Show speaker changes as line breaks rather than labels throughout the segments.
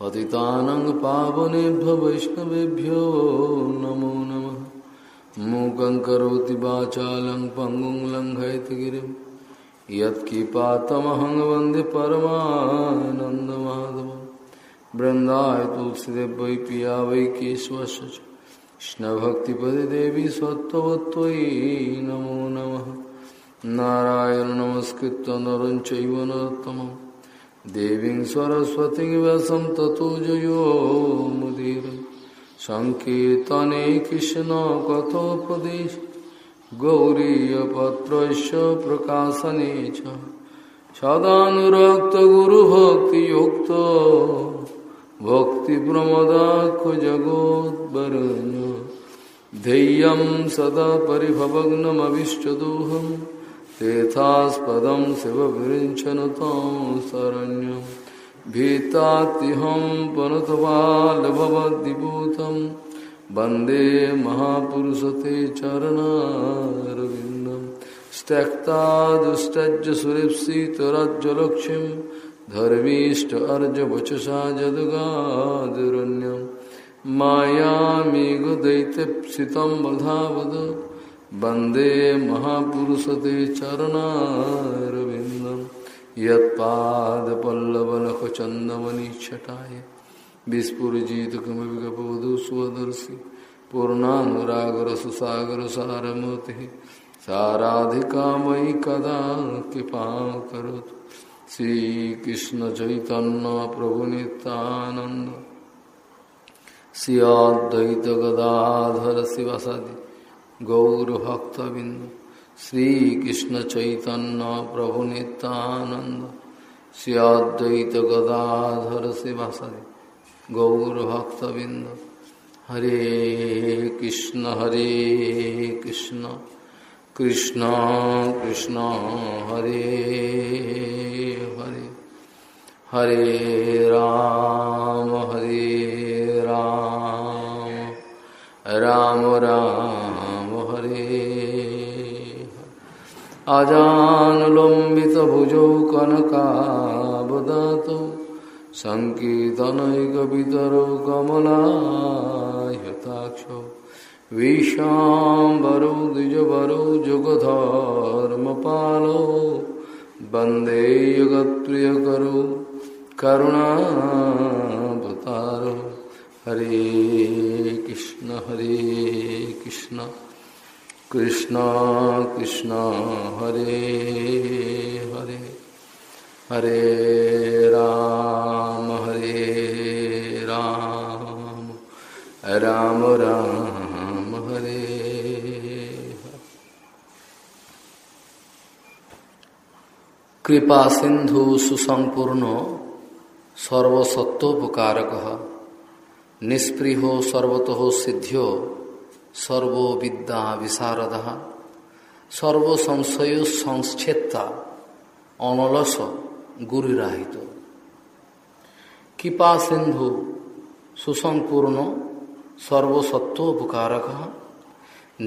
पतितानं पावनेभ्य वैष्णवेभ्यो नमो नम मूक करोति वाचालं पङ्गुं लङ्घयितगिरिं यत्किपातमहं वन्दे परमानन्दमाधवं बृन्दाय वै पिया वै केशवश्च देवी सत्त्ववत्त्वयि नमो नमः नारायण नमस्कृत नर चैव देवीं सरस्वतीं व्यासं ततो जयो मुदीर सङ्कीर्तने कृष्णकथोपदेश गौरीयपत्रस्य प्रकाशने च सदानुरक्तगुरुभक्तियुक्तो भक्तिप्रमदाखजगोद्वरण्य धैर्यं सदा परिभवग्नमविष्टदोहम् तीर्थास्पदं शिवविरिञ्चनतां शरण्यं भीतात्यहं पुनतपालभवद्विभूतं वन्दे महापुरुषते चरणारविन्दं त्यक्ता दुष्टज सुरेप्सितरज्जलक्ष्मीं धर्मीष्ट अर्जवचसा जदगादिरण्यं मायामेघदैत्यप्सितं वधावद वंदे वन्दे महापुरुषते चरणारविन्दं यत्पादपल्लवलखचन्दमनिच्छटाय विस्फुरजितकमपि गपवधू स्वदर्शि पूर्णानुरागरससागरसारमतिः साराधिका मयि कदा कृपा कृपां करोतु श्रीकृष्णचैतन्यप्रभुनितानन्द श्रियाद्वैतगदाधर शिवसदि গৌরভক্তবৃন্দ শ্রীকৃষ্ণ চৈতন্য প্রভু নিত্যানন্দ শ্রী অদ্বৈত গদাধর শিবাসাদী গৌরভক্তবৃন্দ হরে কৃষ্ণ হরে কৃষ্ণ কৃষ্ণ কৃষ্ণ হরে হরে হরে রাম হরে রাম রাম রাম अजानुलम्बितभुजौ कनकावदातौ सङ्कीर्तनैकवितरौ कमलायताक्षौ विशाम्बरौ द्विजवरौ जुगधर्मपालौ वन्दे जगत्प्रियकरौ करुणावतारौ हरे कृष्ण हरे कृष्ण कृष्णा कृष्णा हरे हरे हरे राम हरे राम राम राम हरे कृपा सिंधु सुसंपूर्ण सर्वसत्वोपकारक निस्पृहो सर्वतो सिद्ध्यो সর্ববিদ্যা বিশারদা সর্বসংশয় সংচ্ছেত্তা অনলস গুরুরাহিত কৃপা সিন্ধু সুসম্পূর্ণ সর্বসত্বোপকারক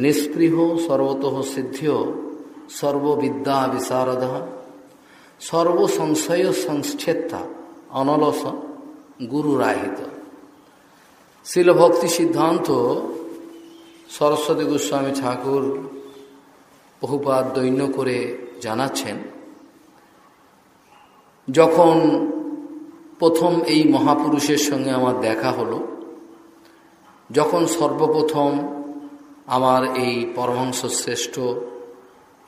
নিঃস্পৃহ সর্বত সিদ্ধিও সর্ববিদ্যা বিশারদ সর্বসংশয় সংচ্ছেত্তা অনলস গুরুরাহিত শিলভক্তি সিদ্ধান্ত সরস্বতী গোস্বামী ঠাকুর বহুপাত দৈন্য করে জানাচ্ছেন যখন প্রথম এই মহাপুরুষের সঙ্গে আমার দেখা হলো যখন সর্বপ্রথম আমার এই পরমহংস শ্রেষ্ঠ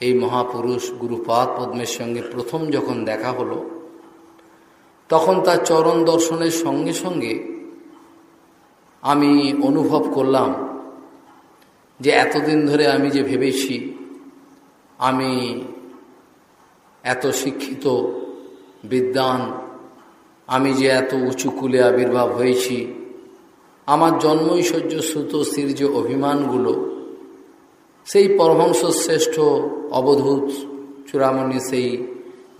এই মহাপুরুষ গুরুপাদ পদ্মের সঙ্গে প্রথম যখন দেখা হলো তখন তার চরণ দর্শনের সঙ্গে সঙ্গে আমি অনুভব করলাম যে এতদিন ধরে আমি যে ভেবেছি আমি এত শিক্ষিত বিদ্যান আমি যে এত উঁচু কুলে আবির্ভাব হয়েছি আমার জন্মৈশ্বর্য সুতস্থির যে অভিমানগুলো সেই পরহংস শ্রেষ্ঠ অবধূত চূড়ামণি সেই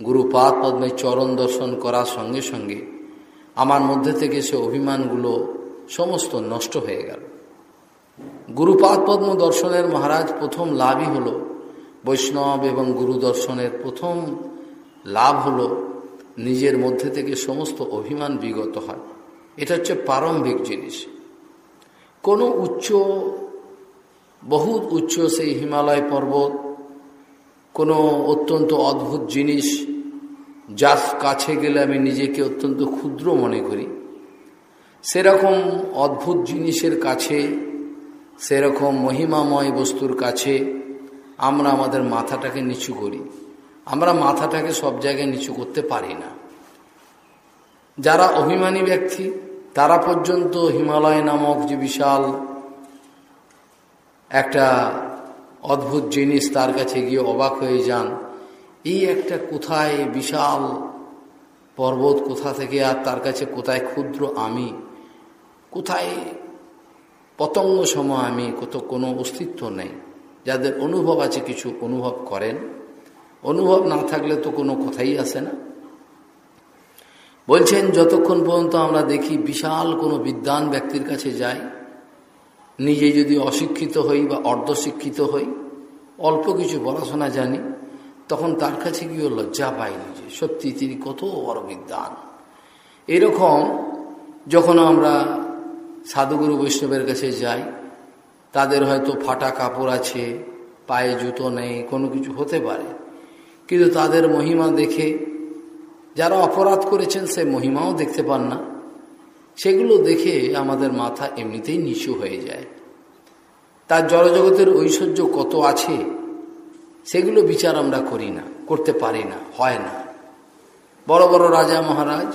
গুরুপাদ পদ্মে চরণ দর্শন করার সঙ্গে সঙ্গে আমার মধ্যে থেকে সে অভিমানগুলো সমস্ত নষ্ট হয়ে গেল গুরুপাদ পদ্ম দর্শনের মহারাজ প্রথম লাভই হলো বৈষ্ণব এবং গুরু দর্শনের প্রথম লাভ হলো নিজের মধ্যে থেকে সমস্ত অভিমান বিগত হয় এটা হচ্ছে প্রারম্ভিক জিনিস কোনো উচ্চ বহুত উচ্চ সেই হিমালয় পর্বত কোনো অত্যন্ত অদ্ভুত জিনিস যার কাছে গেলে আমি নিজেকে অত্যন্ত ক্ষুদ্র মনে করি সেরকম অদ্ভুত জিনিসের কাছে সেরকম মহিমাময় বস্তুর কাছে আমরা আমাদের মাথাটাকে নিচু করি আমরা মাথাটাকে সব জায়গায় নিচু করতে পারি না যারা অভিমানী ব্যক্তি তারা পর্যন্ত হিমালয় নামক যে বিশাল একটা অদ্ভুত জিনিস তার কাছে গিয়ে অবাক হয়ে যান এই একটা কোথায় বিশাল পর্বত কোথা থেকে আর তার কাছে কোথায় ক্ষুদ্র আমি কোথায় পতঙ্গ সম আমি কত কোনো অস্তিত্ব নেই যাদের অনুভব আছে কিছু অনুভব করেন অনুভব না থাকলে তো কোনো কথাই আসে না বলছেন যতক্ষণ পর্যন্ত আমরা দেখি বিশাল কোনো বিদ্যান ব্যক্তির কাছে যাই নিজে যদি অশিক্ষিত হই বা অর্ধশিক্ষিত হই অল্প কিছু পড়াশোনা জানি তখন তার কাছে গিয়েও লজ্জা পাই নিজে সত্যি তিনি কত বড় বিদ্যান এরকম যখন আমরা সাধুগুরু বৈষ্ণবের কাছে যাই তাদের হয়তো ফাটা কাপড় আছে পায়ে জুতো নেই কোনো কিছু হতে পারে কিন্তু তাদের মহিমা দেখে যারা অপরাধ করেছেন সে মহিমাও দেখতে পান না সেগুলো দেখে আমাদের মাথা এমনিতেই নিচু হয়ে যায় তার জড়জগতের ঐশ্বর্য কত আছে সেগুলো বিচার আমরা করি না করতে পারি না হয় না বড় বড় রাজা মহারাজ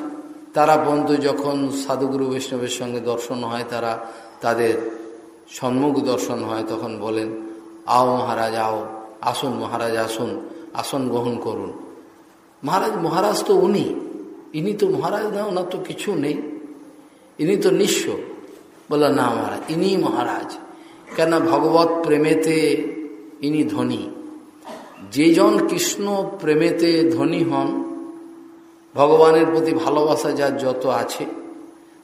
তারা বন্ধু যখন সাধুগুরু বৈষ্ণবের সঙ্গে দর্শন হয় তারা তাদের সম্মুখ দর্শন হয় তখন বলেন আও মহারাজ আও আসুন মহারাজ আসুন আসন গ্রহণ করুন মহারাজ মহারাজ তো উনি ইনি তো মহারাজ না ওনার তো কিছু নেই ইনি তো নিঃস্ব বলল না মহারাজ ইনি মহারাজ কেন ভগবত প্রেমেতে ইনি ধনী যেজন কৃষ্ণ প্রেমেতে ধনী হন ভগবানের প্রতি ভালোবাসা যার যত আছে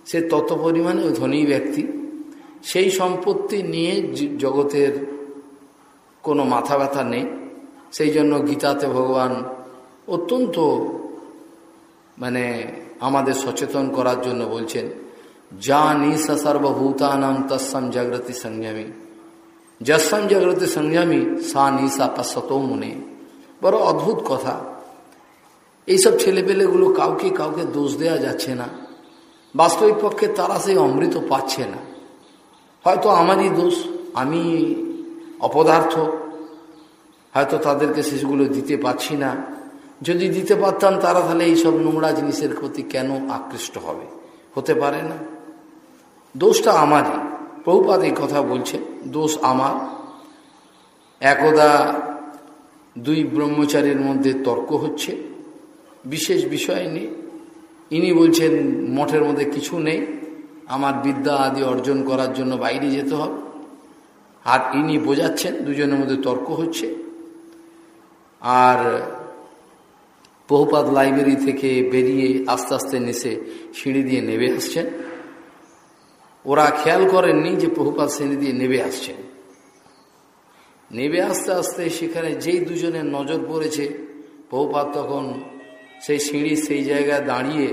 সে তত পরিমাণে ধনী ব্যক্তি সেই সম্পত্তি নিয়ে জগতের কোনো মাথা ব্যথা নেই সেই জন্য গীতাতে ভগবান অত্যন্ত মানে আমাদের সচেতন করার জন্য বলছেন যা নিশা সর্বভূতানাম তৎসম জাগ্রতি সংযমী যসম জাগ্রতি সংযমী সা নিশা পাশত মনে বড় অদ্ভুত কথা এইসব ছেলেপেলেগুলো কাউকে কাউকে দোষ দেওয়া যাচ্ছে না বাস্তবিক পক্ষে তারা সেই অমৃত পাচ্ছে না হয়তো আমারই দোষ আমি অপদার্থ হয়তো তাদেরকে শিশুগুলো দিতে পারছি না যদি দিতে পারতাম তারা তাহলে এইসব নোংরা জিনিসের প্রতি কেন আকৃষ্ট হবে হতে পারে না দোষটা আমারই প্রভুপাত এই কথা বলছে দোষ আমার একদা দুই ব্রহ্মচারীর মধ্যে তর্ক হচ্ছে বিশেষ বিষয় নেই ইনি বলছেন মঠের মধ্যে কিছু নেই আমার বিদ্যা আদি অর্জন করার জন্য বাইরে যেতে হবে আর ইনি বোঝাচ্ছেন দুজনের মধ্যে তর্ক হচ্ছে আর বহুপাত লাইব্রেরি থেকে বেরিয়ে আস্তে আস্তে নেশে সিঁড়ি দিয়ে নেবে আসছেন ওরা খেয়াল করেননি যে বহুপাত সিঁড়ি দিয়ে নেবে আসছেন নেবে আস্তে আস্তে সেখানে যেই দুজনের নজর পড়েছে বহুপাত তখন সেই সিঁড়ি সেই জায়গায় দাঁড়িয়ে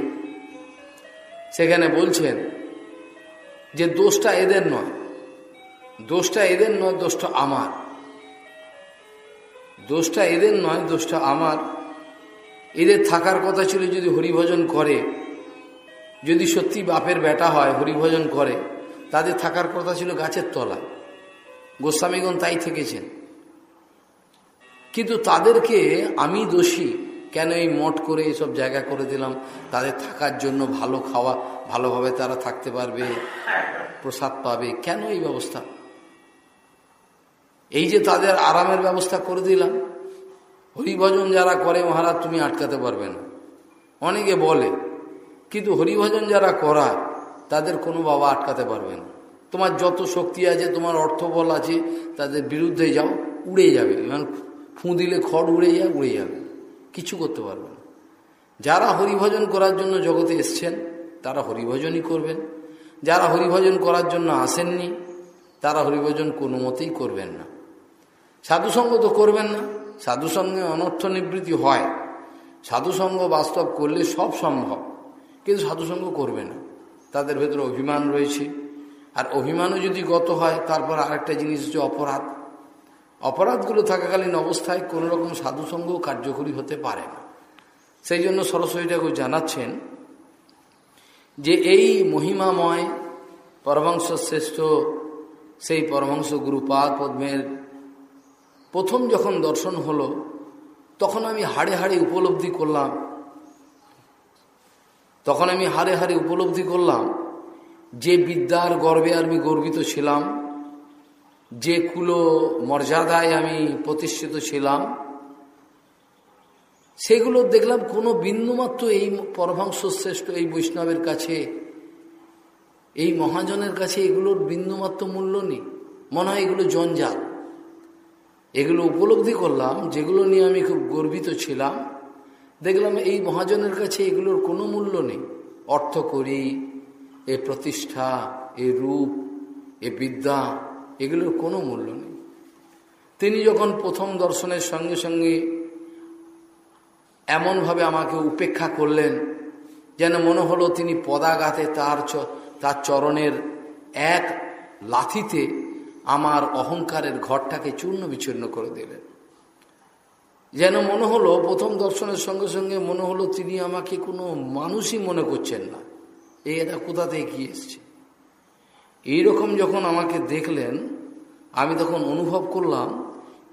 সেখানে বলছেন যে দোষটা এদের নয় দোষটা এদের নয় দোষটা আমার দোষটা এদের নয় দোষটা আমার এদের থাকার কথা ছিল যদি হরিভজন করে যদি সত্যি বাপের বেটা হয় হরিভজন করে তাদের থাকার কথা ছিল গাছের তলা গোস্বামীগণ তাই থেকেছেন কিন্তু তাদেরকে আমি দোষী কেন এই মঠ করে এসব জায়গা করে দিলাম তাদের থাকার জন্য ভালো খাওয়া ভালোভাবে তারা থাকতে পারবে প্রসাদ পাবে কেন এই ব্যবস্থা এই যে তাদের আরামের ব্যবস্থা করে দিলাম হরিভজন যারা করে মহারাজ তুমি আটকাতে পারবে না অনেকে বলে কিন্তু হরিভজন যারা করা তাদের কোনো বাবা আটকাতে পারবে না তোমার যত শক্তি আছে তোমার অর্থবল আছে তাদের বিরুদ্ধে যাও উড়ে যাবে ফুঁ দিলে খড় উড়ে যায় উড়ে যাবে কিছু করতে পারবেন যারা হরিভজন করার জন্য জগতে এসছেন তারা হরিভজনই করবেন যারা হরিভজন করার জন্য আসেননি তারা হরিভজন কোনো মতেই করবেন না সাধুসঙ্গ তো করবেন না সাধুসঙ্গে অনর্থ নিবৃত্তি হয় সাধুসঙ্গ বাস্তব করলে সব সম্ভব কিন্তু সাধুসঙ্গ করবে না তাদের ভেতরে অভিমান রয়েছে আর অভিমানও যদি গত হয় তারপর আরেকটা জিনিস যে অপরাধ অপরাধগুলো থাকাকালীন অবস্থায় কোনো রকম সাধুসঙ্গ কার্যকরী হতে পারে না সেই জন্য সরস্বতী ঠাকুর জানাচ্ছেন যে এই মহিমাময় পরমাংশ শ্রেষ্ঠ সেই পরমাংশ গুরুপাদ পদ্মের প্রথম যখন দর্শন হলো তখন আমি হাড়ে হাড়ে উপলব্ধি করলাম তখন আমি হাড়ে হাড়ে উপলব্ধি করলাম যে বিদ্যার গর্বে আমি গর্বিত ছিলাম যে কুলো মর্যাদায় আমি প্রতিষ্ঠিত ছিলাম সেগুলো দেখলাম কোনো বিন্দুমাত্র এই পরভংস শ্রেষ্ঠ এই বৈষ্ণবের কাছে এই মহাজনের কাছে এগুলোর বিন্দুমাত্র মূল্য নেই মনে হয় এগুলো জঞ্জাল এগুলো উপলব্ধি করলাম যেগুলো নিয়ে আমি খুব গর্বিত ছিলাম দেখলাম এই মহাজনের কাছে এগুলোর কোনো মূল্য নেই অর্থ করি এ প্রতিষ্ঠা এ রূপ এ বিদ্যা এগুলোর কোনো মূল্য নেই তিনি যখন প্রথম দর্শনের সঙ্গে সঙ্গে এমনভাবে আমাকে উপেক্ষা করলেন যেন মনে হলো তিনি পদাঘাতে তার তার চরণের এক লাথিতে আমার অহংকারের ঘরটাকে চূর্ণ বিচূর্ণ করে দিলেন যেন মনে হলো প্রথম দর্শনের সঙ্গে সঙ্গে মনে হলো তিনি আমাকে কোনো মানুষই মনে করছেন না এই এটা কোথা থেকে কি এসছে এইরকম যখন আমাকে দেখলেন আমি তখন অনুভব করলাম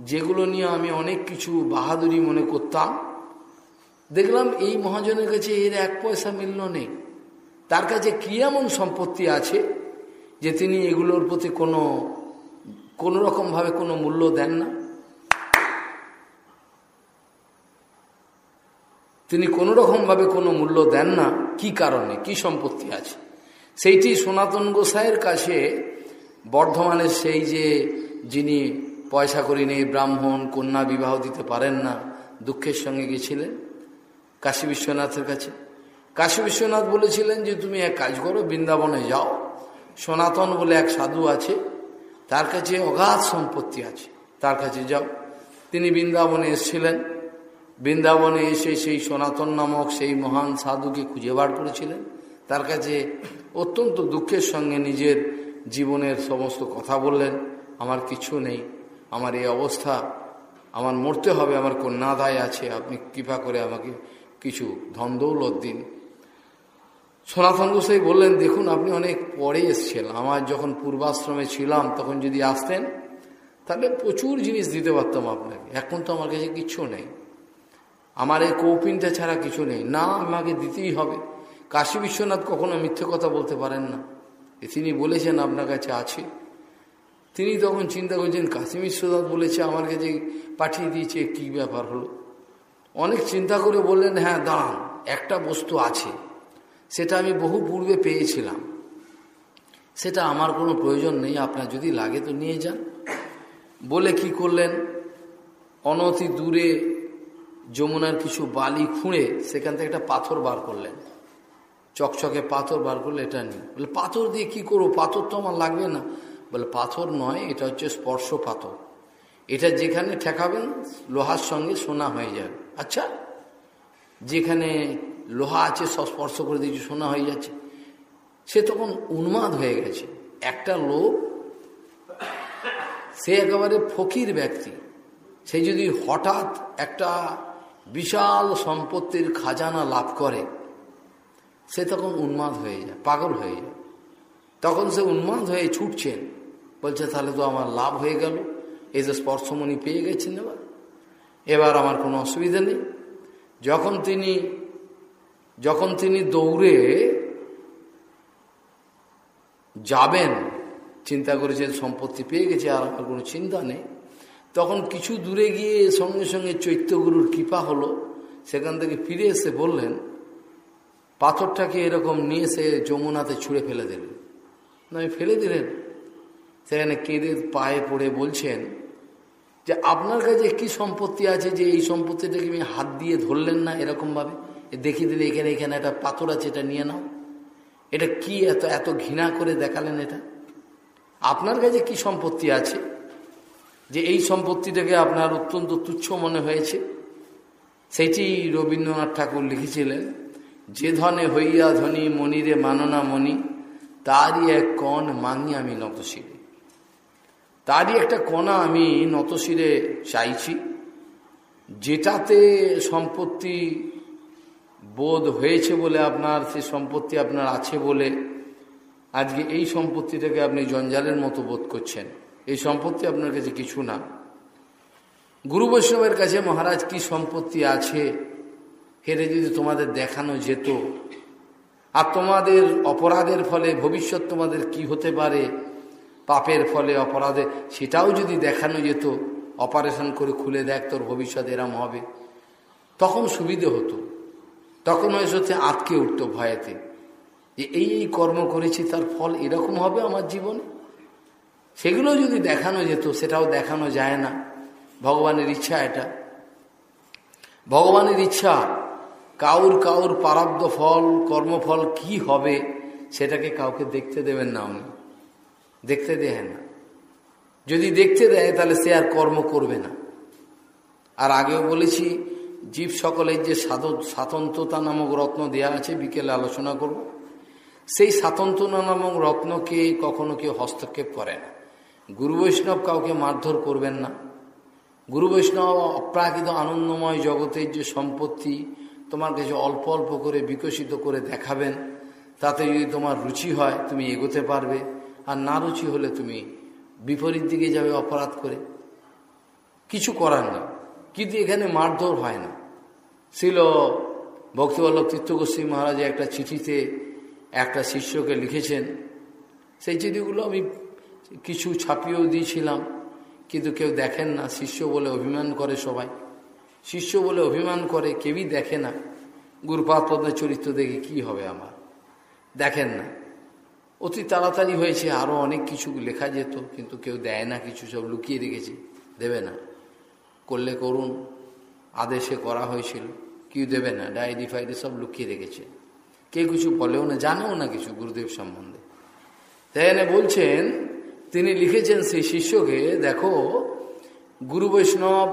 যেগুলো নিয়ে আমি অনেক কিছু বাহাদুরি মনে করতাম দেখলাম এই মহাজনের কাছে এর এক পয়সা মিলল নেই তার কাছে কী এমন সম্পত্তি আছে যে তিনি এগুলোর প্রতি কোনো কোনো রকমভাবে কোনো মূল্য দেন না তিনি কোনো রকমভাবে কোনো মূল্য দেন না কি কারণে কি সম্পত্তি আছে সেইটি সনাতন গোসাইয়ের কাছে বর্ধমানের সেই যে যিনি পয়সা করি নেই ব্রাহ্মণ কন্যা বিবাহ দিতে পারেন না দুঃখের সঙ্গে গেছিলেন কাশী বিশ্বনাথের কাছে কাশী বিশ্বনাথ বলেছিলেন যে তুমি এক কাজ করো বৃন্দাবনে যাও সনাতন বলে এক সাধু আছে তার কাছে অগাধ সম্পত্তি আছে তার কাছে যাও তিনি বৃন্দাবনে এসেছিলেন বৃন্দাবনে এসে সেই সনাতন নামক সেই মহান সাধুকে খুঁজে বার করেছিলেন তার কাছে অত্যন্ত দুঃখের সঙ্গে নিজের জীবনের সমস্ত কথা বললেন আমার কিছু নেই আমার এই অবস্থা আমার মরতে হবে আমার কন্যাদায় আছে আপনি কৃপা করে আমাকে কিছু ধন দৌলত দিন সনাতন গোসাই বললেন দেখুন আপনি অনেক পরে এসছেন আমার যখন পূর্বাশ্রমে ছিলাম তখন যদি আসতেন তাহলে প্রচুর জিনিস দিতে পারতাম আপনাকে এখন তো আমার কাছে কিচ্ছু নেই আমার এই কৌপিনটা ছাড়া কিছু নেই না আমাকে দিতেই হবে কাশী বিশ্বনাথ কখনো মিথ্যে কথা বলতে পারেন না তিনি বলেছেন আপনার কাছে আছে তিনি তখন চিন্তা করছেন কাশ্মীর সুদাত বলেছে আমার কাছে পাঠিয়ে দিয়েছে কি ব্যাপার হলো অনেক চিন্তা করে বললেন হ্যাঁ দাঁড়ান একটা বস্তু আছে সেটা আমি বহু পূর্বে পেয়েছিলাম সেটা আমার কোনো প্রয়োজন নেই আপনার যদি লাগে তো নিয়ে যান বলে কি করলেন অনতি দূরে যমুনার কিছু বালি খুঁড়ে সেখান থেকে একটা পাথর বার করলেন চকচকে পাথর বার করলে এটা নেই বলে পাথর দিয়ে কি করবো পাথর তো আমার লাগবে না বলে পাথর নয় এটা হচ্ছে স্পর্শ পাথর এটা যেখানে ঠেকাবেন লোহার সঙ্গে সোনা হয়ে যাবে আচ্ছা যেখানে লোহা আছে সব স্পর্শ করে দিয়েছে সোনা হয়ে যাচ্ছে সে তখন উন্মাদ হয়ে গেছে একটা লোক সে একেবারে ফকির ব্যক্তি সে যদি হঠাৎ একটা বিশাল সম্পত্তির খাজানা লাভ করে সে তখন উন্মাদ হয়ে যায় পাগল হয়ে যায় তখন সে উন্মাদ হয়ে ছুটছেন বলছে তাহলে তো আমার লাভ হয়ে গেল এই যে স্পর্শমণি পেয়ে গেছেন এবার এবার আমার কোনো অসুবিধা নেই যখন তিনি যখন তিনি দৌড়ে যাবেন চিন্তা করেছেন সম্পত্তি পেয়ে গেছে আর আমার কোনো চিন্তা নেই তখন কিছু দূরে গিয়ে সঙ্গে সঙ্গে চৈত্যগুরুর কৃপা হলো সেখান থেকে ফিরে এসে বললেন পাথরটাকে এরকম নিয়ে সে যমুনাতে ছুঁড়ে ফেলে দিলেন মানে আমি ফেলে দিলেন সেখানে কেঁদে পায়ে পড়ে বলছেন যে আপনার কাছে কি সম্পত্তি আছে যে এই সম্পত্তিটাকে আমি হাত দিয়ে ধরলেন না এরকমভাবে দেখিয়ে দিলে এখানে এখানে একটা পাথর আছে এটা নিয়ে নাও এটা কি এত এত ঘৃণা করে দেখালেন এটা আপনার কাছে কি সম্পত্তি আছে যে এই সম্পত্তিটাকে আপনার অত্যন্ত তুচ্ছ মনে হয়েছে সেটি রবীন্দ্রনাথ ঠাকুর লিখেছিলেন যে ধনে হইয়া ধনী মনিরে মাননা মনি তারই এক কণ মাঙি আমি নতশিরে তারই একটা কণা আমি নতশিরে চাইছি যেটাতে সম্পত্তি বোধ হয়েছে বলে আপনার সে সম্পত্তি আপনার আছে বলে আজকে এই সম্পত্তিটাকে আপনি জঞ্জালের মতো বোধ করছেন এই সম্পত্তি আপনার কাছে কিছু না গুরু বৈষ্ণবের কাছে মহারাজ কি সম্পত্তি আছে এটা যদি তোমাদের দেখানো যেত আর তোমাদের অপরাধের ফলে ভবিষ্যৎ তোমাদের কি হতে পারে পাপের ফলে অপরাধে সেটাও যদি দেখানো যেত অপারেশন করে খুলে দেখ তোর ভবিষ্যৎ এরম হবে তখন সুবিধে হতো তখন হয়েছে হচ্ছে আটকে উঠতো ভয়েতে যে এই এই কর্ম করেছি তার ফল এরকম হবে আমার জীবনে সেগুলো যদি দেখানো যেত সেটাও দেখানো যায় না ভগবানের ইচ্ছা এটা ভগবানের ইচ্ছা কাউর কাউর প্রারব্ধ ফল কর্মফল কি হবে সেটাকে কাউকে দেখতে দেবেন না উনি দেখতে দেয় না যদি দেখতে দেয় তাহলে সে আর কর্ম করবে না আর আগেও বলেছি জীব সকলের যে স্বাতন্ত্রতা নামক রত্ন দেয়া আছে বিকেলে আলোচনা করব সেই স্বাতন্ত্রতা নামক রত্নকে কখনো কেউ হস্তক্ষেপ করে না গুরু বৈষ্ণব কাউকে মারধর করবেন না গুরু বৈষ্ণব অপ্রাকৃত আনন্দময় জগতের যে সম্পত্তি তোমার কিছু অল্প অল্প করে বিকশিত করে দেখাবেন তাতে যদি তোমার রুচি হয় তুমি এগোতে পারবে আর না রুচি হলে তুমি বিপরীত দিকে যাবে অপরাধ করে কিছু করার নেই কিন্তু এখানে মারধর হয় না ছিল ভক্তিবল্লভ তীর্থগোস্বী মহারাজে একটা চিঠিতে একটা শিষ্যকে লিখেছেন সেই চিঠিগুলো আমি কিছু ছাপিয়েও দিয়েছিলাম কিন্তু কেউ দেখেন না শিষ্য বলে অভিমান করে সবাই শিষ্য বলে অভিমান করে কেউই দেখে না গুরুপাদ পদ্মের চরিত্র দেখে কি হবে আমার দেখেন না অতি তাড়াতাড়ি হয়েছে আরও অনেক কিছু লেখা যেত কিন্তু কেউ দেয় না কিছু সব লুকিয়ে রেখেছে দেবে না করলে করুন আদেশে করা হয়েছিল কেউ দেবে না ডায়েরি ফাইরি সব লুকিয়ে রেখেছে কে কিছু বলেও না জানেও না কিছু গুরুদেব সম্বন্ধে তাই বলছেন তিনি লিখেছেন সেই শিষ্যকে দেখো গুরু বৈষ্ণব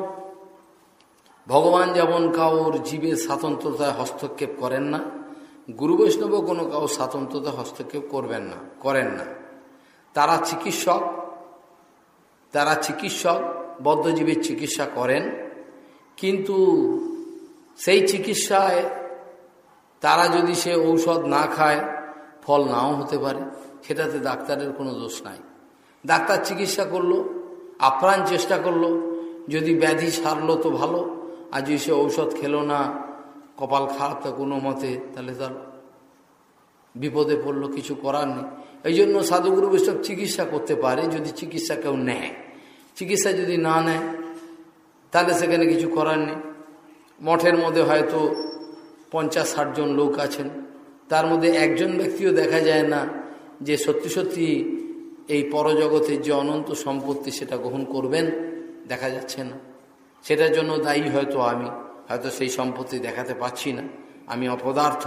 ভগবান যেমন কাউর জীবের স্বাতন্ত্রতায় হস্তক্ষেপ করেন না গুরু বৈষ্ণব কোনো কাউর স্বাতন্ত্রতা হস্তক্ষেপ করবেন না করেন না তারা চিকিৎসক তারা চিকিৎসক বদ্ধজীবীর চিকিৎসা করেন কিন্তু সেই চিকিৎসায় তারা যদি সে ঔষধ না খায় ফল নাও হতে পারে সেটাতে ডাক্তারের কোনো দোষ নাই ডাক্তার চিকিৎসা করলো আপ্রাণ চেষ্টা করলো যদি ব্যাধি সারলো তো ভালো আজ সে ঔষধ খেলো না কপাল খারাপ তো কোনো মতে তাহলে তার বিপদে পড়লো কিছু করার নেই এই জন্য সাধুগুরু বৈষ্ণব চিকিৎসা করতে পারে যদি চিকিৎসা কেউ নেয় চিকিৎসা যদি না নেয় তাহলে সেখানে কিছু করার নেই মঠের মধ্যে হয়তো পঞ্চাশ ষাটজন লোক আছেন তার মধ্যে একজন ব্যক্তিও দেখা যায় না যে সত্যি সত্যি এই পরজগতের যে অনন্ত সম্পত্তি সেটা গ্রহণ করবেন দেখা যাচ্ছে না সেটার জন্য দায়ী হয়তো আমি হয়তো সেই সম্পত্তি দেখাতে পাচ্ছি না আমি অপদার্থ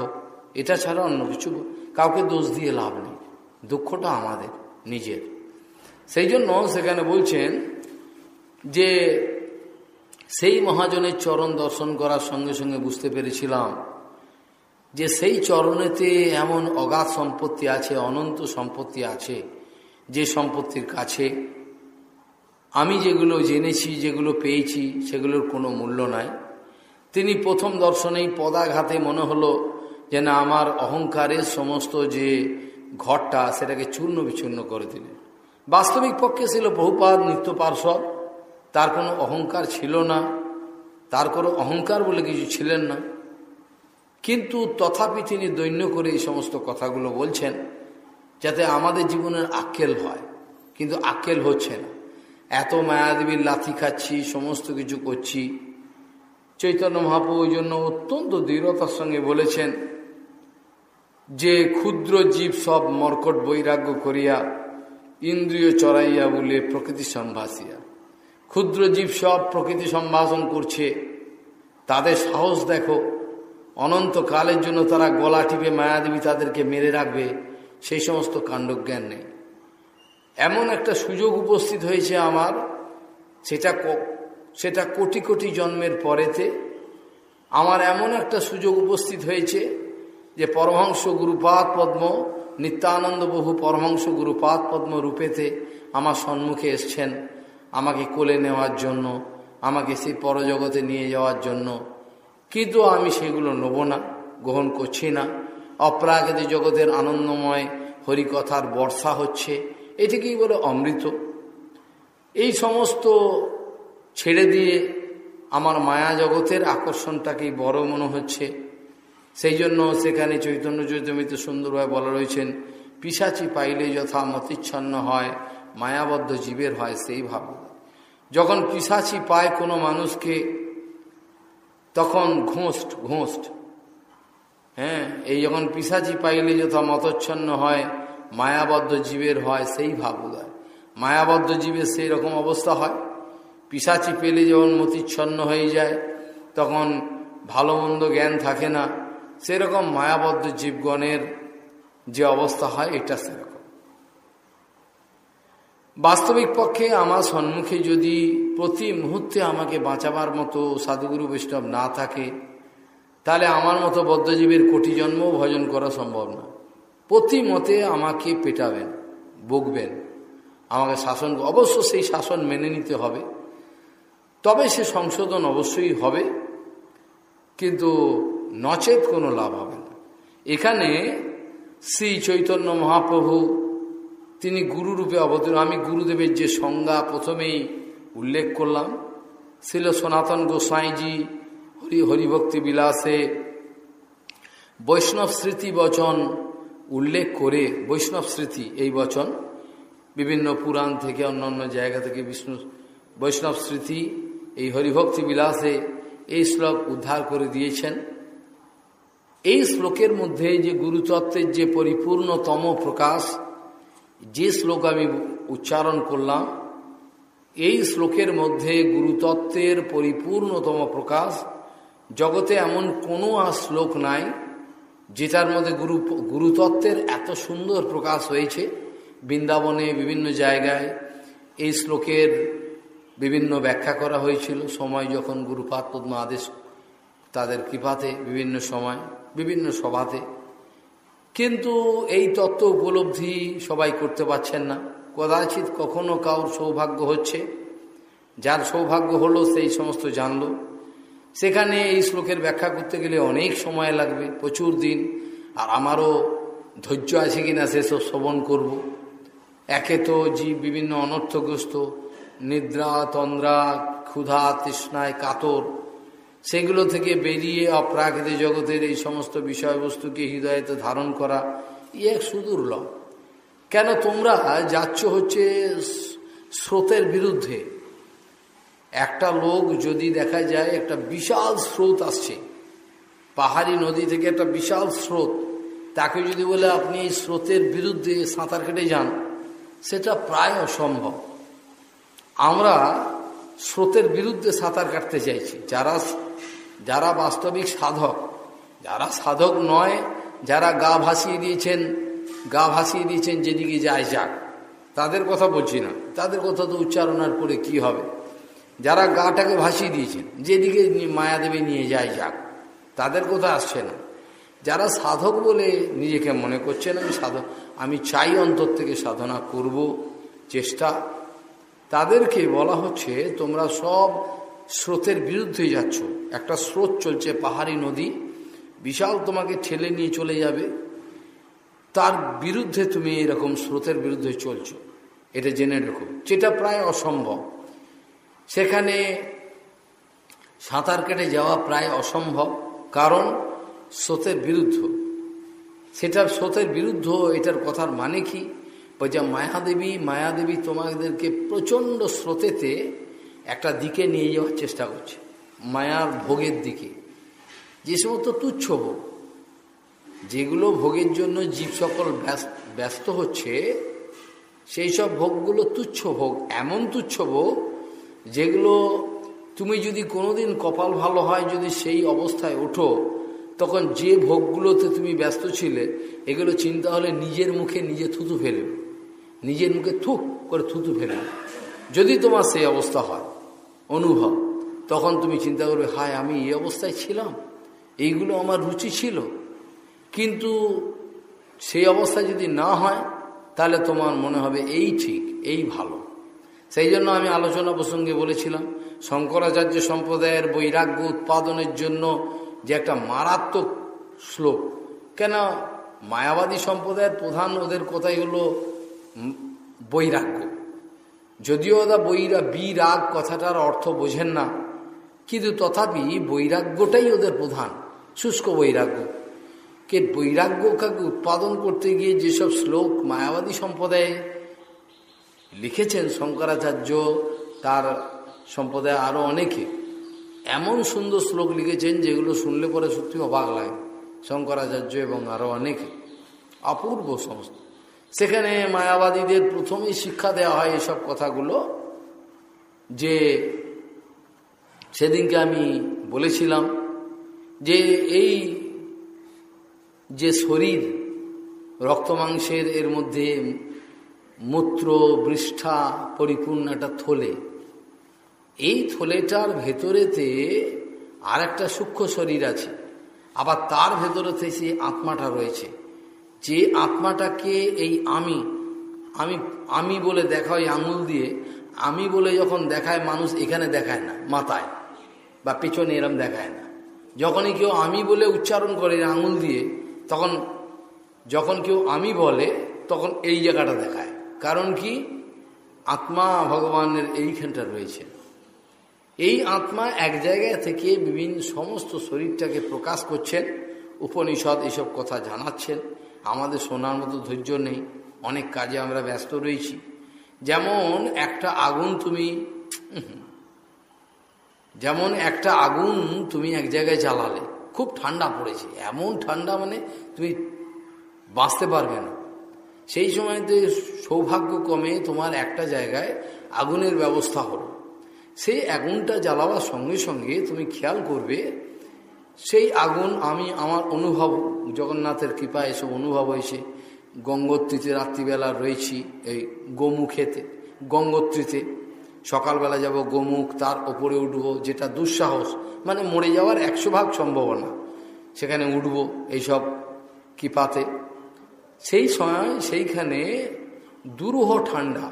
এটা ছাড়া অন্য কিছু কাউকে দোষ দিয়ে লাভ নেই দুঃখটা আমাদের নিজের সেই জন্য সেখানে বলছেন যে সেই মহাজনের চরণ দর্শন করার সঙ্গে সঙ্গে বুঝতে পেরেছিলাম যে সেই চরণেতে এমন অগাধ সম্পত্তি আছে অনন্ত সম্পত্তি আছে যে সম্পত্তির কাছে আমি যেগুলো জেনেছি যেগুলো পেয়েছি সেগুলোর কোনো মূল্য নাই তিনি প্রথম দর্শনেই পদাঘাতে মনে হলো যেন আমার অহংকারের সমস্ত যে ঘরটা সেটাকে চূর্ণ বিচূর্ণ করে দিলেন বাস্তবিক পক্ষে ছিল বহুপাত নিত্য পার্শ্ব তার কোনো অহংকার ছিল না তার কোনো অহংকার বলে কিছু ছিলেন না কিন্তু তথাপি তিনি দৈন্য করে এই সমস্ত কথাগুলো বলছেন যাতে আমাদের জীবনের আক্কেল হয় কিন্তু আক্কেল হচ্ছে না এত মায়াদেবীর লাথি খাচ্ছি সমস্ত কিছু করছি চৈতন্য মহাপ্রভু ওই জন্য অত্যন্ত দৃঢ়তার সঙ্গে বলেছেন যে ক্ষুদ্র জীব সব মর্কট বৈরাগ্য করিয়া ইন্দ্রিয় চড়াইয়া বলে প্রকৃতি সম্ভাসিয়া ক্ষুদ্র জীব সব প্রকৃতি সম্ভাষণ করছে তাদের সাহস দেখো অনন্তকালের জন্য তারা গলা টিপে মায়াদেবী তাদেরকে মেরে রাখবে সেই সমস্ত কাণ্ডজ্ঞান নেই এমন একটা সুযোগ উপস্থিত হয়েছে আমার সেটা সেটা কোটি কোটি জন্মের পরেতে আমার এমন একটা সুযোগ উপস্থিত হয়েছে যে পরমহংস গুরুপাদ পদ্ম নিত্যানন্দ বহু পরমহংস গুরুপাদ পদ্ম রূপেতে আমার সম্মুখে এসছেন আমাকে কোলে নেওয়ার জন্য আমাকে সেই পরজগতে নিয়ে যাওয়ার জন্য কিন্তু আমি সেগুলো নেব না গ্রহণ করছি না অপ্রাকৃত জগতের আনন্দময় হরিকথার বর্ষা হচ্ছে এটাকেই বলে অমৃত এই সমস্ত ছেড়ে দিয়ে আমার মায়া জগতের আকর্ষণটাকেই বড় মনে হচ্ছে সেই জন্য সেখানে চৈতন্য চৈতমিতে সুন্দরভাবে বলা রয়েছেন পিসাচি পাইলে যথা মতিচ্ছন্ন হয় মায়াবদ্ধ জীবের হয় সেই ভাব যখন পিসাচি পায় কোনো মানুষকে তখন ঘোষ্ট ঘোষ্ট হ্যাঁ এই যখন পিসাচি পাইলে যথা মতচ্ছন্ন হয় মায়াবদ্ধ জীবের হয় সেই ভাব উদয় মায়াবদ্ধ জীবের সেই রকম অবস্থা হয় পিসাচি পেলে যখন মতিচ্ছন্ন হয়ে যায় তখন ভালো মন্দ জ্ঞান থাকে না সেরকম মায়াবদ্ধ জীবগণের যে অবস্থা হয় এটা সেরকম বাস্তবিক পক্ষে আমার সম্মুখে যদি প্রতি মুহূর্তে আমাকে বাঁচাবার মতো সাধুগুরু বৈষ্ণব না থাকে তাহলে আমার মতো বদ্ধজীবের কোটি জন্মও ভজন করা সম্ভব না প্রতি মতে আমাকে পেটাবেন বকবেন আমাকে শাসন অবশ্য সেই শাসন মেনে নিতে হবে তবে সে সংশোধন অবশ্যই হবে কিন্তু নচেত কোনো লাভ হবে না এখানে শ্রী চৈতন্য মহাপ্রভু তিনি গুরুরূপে অবতীর্ণ আমি গুরুদেবের যে সংজ্ঞা প্রথমেই উল্লেখ করলাম ছিল সনাতন গোসাইজি হরি হরিভক্তি বিলাসে বৈষ্ণব স্মৃতি বচন উল্লেখ করে বৈষ্ণব স্মৃতি এই বচন বিভিন্ন পুরাণ থেকে অন্যান্য জায়গা থেকে বিষ্ণু বৈষ্ণব স্মৃতি এই হরিভক্তি বিলাসে এই শ্লোক উদ্ধার করে দিয়েছেন এই শ্লোকের মধ্যে যে গুরুতত্ত্বের যে পরিপূর্ণতম প্রকাশ যে শ্লোক আমি উচ্চারণ করলাম এই শ্লোকের মধ্যে গুরুতত্ত্বের পরিপূর্ণতম প্রকাশ জগতে এমন কোনো আর শ্লোক নাই যেটার মধ্যে গুরু গুরুতত্ত্বের এত সুন্দর প্রকাশ হয়েছে বৃন্দাবনে বিভিন্ন জায়গায় এই শ্লোকের বিভিন্ন ব্যাখ্যা করা হয়েছিল সময় যখন গুরুপাদ পদ্ম আদেশ তাদের কৃপাতে বিভিন্ন সময় বিভিন্ন সভাতে কিন্তু এই তত্ত্ব উপলব্ধি সবাই করতে পারছেন না কদাচিৎ কখনো কাউর সৌভাগ্য হচ্ছে যার সৌভাগ্য হলো সেই সমস্ত জানলো সেখানে এই শ্লোকের ব্যাখ্যা করতে গেলে অনেক সময় লাগবে প্রচুর দিন আর আমারও ধৈর্য আছে কি না সেসব শ্রবণ করব। একে তো জীব বিভিন্ন অনর্থগ্রস্ত নিদ্রা তন্দ্রা ক্ষুধা তৃষ্ণায় কাতর সেগুলো থেকে বেরিয়ে অপ্রাকৃত জগতের এই সমস্ত বিষয়বস্তুকে হৃদয়তে ধারণ করা ই এক সুদূর্লভ কেন তোমরা যাচ্ছ হচ্ছে স্রোতের বিরুদ্ধে একটা লোক যদি দেখা যায় একটা বিশাল স্রোত আসছে পাহাড়ি নদী থেকে একটা বিশাল স্রোত তাকে যদি বলে আপনি এই স্রোতের বিরুদ্ধে সাঁতার কেটে যান সেটা প্রায় অসম্ভব আমরা স্রোতের বিরুদ্ধে সাঁতার কাটতে চাইছি যারা যারা বাস্তবিক সাধক যারা সাধক নয় যারা গা ভাসিয়ে দিয়েছেন গা ভাসিয়ে দিয়েছেন যেদিকে যায় যাক তাদের কথা বলছি না তাদের কথা তো উচ্চারণার করে কি হবে যারা গাটাকে ভাসিয়ে দিয়েছেন যেদিকে মায়াদেবী নিয়ে যায় যাক তাদের কোথাও আসছে না যারা সাধক বলে নিজেকে মনে করছেন আমি সাধক আমি চাই অন্তর থেকে সাধনা করব চেষ্টা তাদেরকে বলা হচ্ছে তোমরা সব স্রোতের বিরুদ্ধে যাচ্ছ একটা স্রোত চলছে পাহাড়ি নদী বিশাল তোমাকে ঠেলে নিয়ে চলে যাবে তার বিরুদ্ধে তুমি এরকম স্রোতের বিরুদ্ধে চলছ এটা জেনে রেখো যেটা প্রায় অসম্ভব সেখানে সাঁতার কেটে যাওয়া প্রায় অসম্ভব কারণ স্রোতের বিরুদ্ধ সেটা স্রোতের বিরুদ্ধ এটার কথার মানে কি যে মায়াদেবী মায়াদেবী তোমাদেরকে প্রচণ্ড স্রোতেতে একটা দিকে নিয়ে যাওয়ার চেষ্টা করছে মায়ার ভোগের দিকে যে সমস্ত তুচ্ছ ভোগ যেগুলো ভোগের জন্য জীব সকল ব্যস্ত হচ্ছে সেই সব ভোগগুলো তুচ্ছ ভোগ এমন তুচ্ছ ভোগ যেগুলো তুমি যদি কোনোদিন কপাল ভালো হয় যদি সেই অবস্থায় ওঠো তখন যে ভোগগুলোতে তুমি ব্যস্ত ছিলে এগুলো চিন্তা হলে নিজের মুখে নিজে থুতু ফেলে নিজের মুখে থুক করে থুতু ফেলে যদি তোমার সেই অবস্থা হয় অনুভব তখন তুমি চিন্তা করবে হায় আমি এই অবস্থায় ছিলাম এইগুলো আমার রুচি ছিল কিন্তু সেই অবস্থা যদি না হয় তাহলে তোমার মনে হবে এই ঠিক এই ভালো সেই জন্য আমি আলোচনা প্রসঙ্গে বলেছিলাম শঙ্করাচার্য সম্প্রদায়ের বৈরাগ্য উৎপাদনের জন্য যে একটা মারাত্মক শ্লোক কেন মায়াবাদী সম্প্রদায়ের প্রধান ওদের কথাই হলো বৈরাগ্য যদিও ওরা বৈরা বিরাগ কথাটার অর্থ বোঝেন না কিন্তু তথাপি বৈরাগ্যটাই ওদের প্রধান শুষ্ক বৈরাগ্য কে বৈরাগ্যকে উৎপাদন করতে গিয়ে যেসব শ্লোক মায়াবাদী সম্প্রদায়ে লিখেছেন শঙ্করাচার্য তার সম্প্রদায় আরও অনেকে এমন সুন্দর শ্লোক লিখেছেন যেগুলো শুনলে পরে সত্যি অবাক লাগে শঙ্করাচার্য এবং আরও অনেকে অপূর্ব সমস্ত সেখানে মায়াবাদীদের প্রথমেই শিক্ষা দেওয়া হয় এসব কথাগুলো যে সেদিনকে আমি বলেছিলাম যে এই যে শরীর রক্তমাংসের এর মধ্যে মূত্র বৃষ্ঠা পরিপূর্ণ একটা থলে এই থলেটার ভেতরেতে আর একটা সূক্ষ্ম শরীর আছে আবার তার ভেতরেতে সেই আত্মাটা রয়েছে যে আত্মাটাকে এই আমি আমি আমি বলে দেখা আঙুল দিয়ে আমি বলে যখন দেখায় মানুষ এখানে দেখায় না মাথায় বা পেছনে এরম দেখায় না যখনই কেউ আমি বলে উচ্চারণ করে আঙুল দিয়ে তখন যখন কেউ আমি বলে তখন এই জায়গাটা দেখায় কারণ কি আত্মা ভগবানের এইখানটা রয়েছে এই আত্মা এক জায়গায় থেকে বিভিন্ন সমস্ত শরীরটাকে প্রকাশ করছেন উপনিষদ এসব কথা জানাচ্ছেন আমাদের শোনার মতো ধৈর্য নেই অনেক কাজে আমরা ব্যস্ত রয়েছি যেমন একটা আগুন তুমি যেমন একটা আগুন তুমি এক জায়গায় জ্বালালে খুব ঠান্ডা পড়েছে এমন ঠান্ডা মানে তুমি বাঁচতে পারবে না সেই সময়তে সৌভাগ্যক্রমে তোমার একটা জায়গায় আগুনের ব্যবস্থা হলো সেই আগুনটা জ্বালাবার সঙ্গে সঙ্গে তুমি খেয়াল করবে সেই আগুন আমি আমার অনুভব জগন্নাথের কৃপা এসব অনুভব হয়েছে গঙ্গোত্রীতে রাত্রিবেলা রয়েছি এই গোমুখেতে গঙ্গোত্রীতে সকালবেলা যাব গোমুখ তার ওপরে উঠব যেটা দুঃসাহস মানে মরে যাওয়ার একশো ভাগ সম্ভাবনা সেখানে উঠব এইসব কৃপাতে সেই সময় সেইখানে দুরূহ ঠান্ডা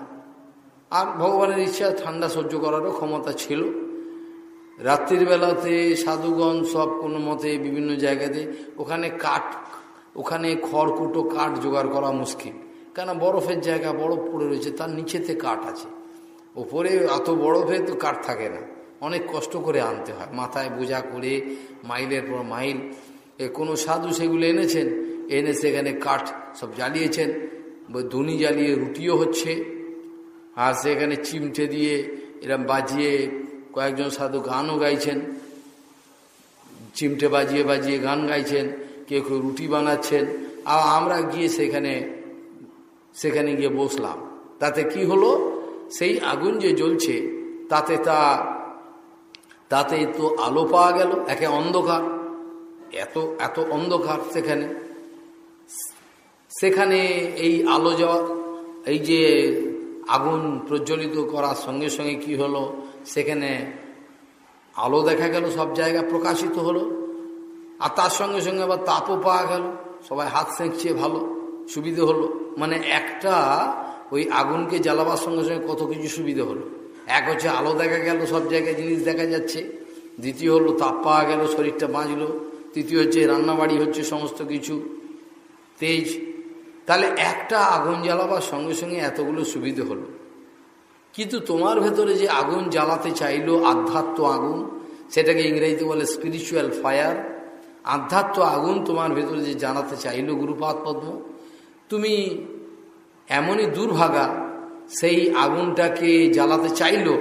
আর ভগবানের ইচ্ছা ঠান্ডা সহ্য করারও ক্ষমতা ছিল রাত্রির বেলাতে সাধুগণ সব কোনো মতে বিভিন্ন জায়গাতে ওখানে কাঠ ওখানে খড়কুটো কাঠ জোগাড় করা মুশকিল কেন বরফের জায়গা বরফ পড়ে রয়েছে তার নিচেতে কাঠ আছে ওপরে এত বরফে তো কাঠ থাকে না অনেক কষ্ট করে আনতে হয় মাথায় বোঝা করে মাইলের পর মাইল কোনো সাধু সেগুলো এনেছেন এনে সেখানে কাঠ সব জ্বালিয়েছেন ধুনি জ্বালিয়ে রুটিও হচ্ছে আর সেখানে চিমটে দিয়ে এরম বাজিয়ে কয়েকজন সাধু গানও গাইছেন চিমটে বাজিয়ে বাজিয়ে গান গাইছেন কেউ কেউ রুটি বানাচ্ছেন আর আমরা গিয়ে সেখানে সেখানে গিয়ে বসলাম তাতে কি হলো সেই আগুন যে জ্বলছে তাতে তা তাতে তো আলো পাওয়া গেল একে অন্ধকার এত এত অন্ধকার সেখানে সেখানে এই আলো এই যে আগুন প্রজ্বলিত করার সঙ্গে সঙ্গে কি হলো সেখানে আলো দেখা গেল সব জায়গা প্রকাশিত হলো আর তার সঙ্গে সঙ্গে আবার তাপও পাওয়া গেল সবাই হাত সেঁকছে ভালো সুবিধে হলো মানে একটা ওই আগুনকে জ্বালাবার সঙ্গে সঙ্গে কত কিছু সুবিধে হলো এক হচ্ছে আলো দেখা গেল সব জায়গায় জিনিস দেখা যাচ্ছে দ্বিতীয় হলো তাপ পাওয়া গেল শরীরটা বাঁচলো তৃতীয় হচ্ছে রান্নাবাড়ি হচ্ছে সমস্ত কিছু তেজ তাহলে একটা আগুন জ্বালাবার সঙ্গে সঙ্গে এতগুলো সুবিধে হলো কিন্তু তোমার ভেতরে যে আগুন জ্বালাতে চাইলো আধ্যাত্ম আগুন সেটাকে ইংরেজিতে বলে স্পিরিচুয়াল ফায়ার আধ্যাত্ম আগুন তোমার ভেতরে যে জানাতে চাইলো গুরুপাত পদ্ম তুমি এমনই দুর্ভাগা সেই আগুনটাকে জ্বালাতে চাইলো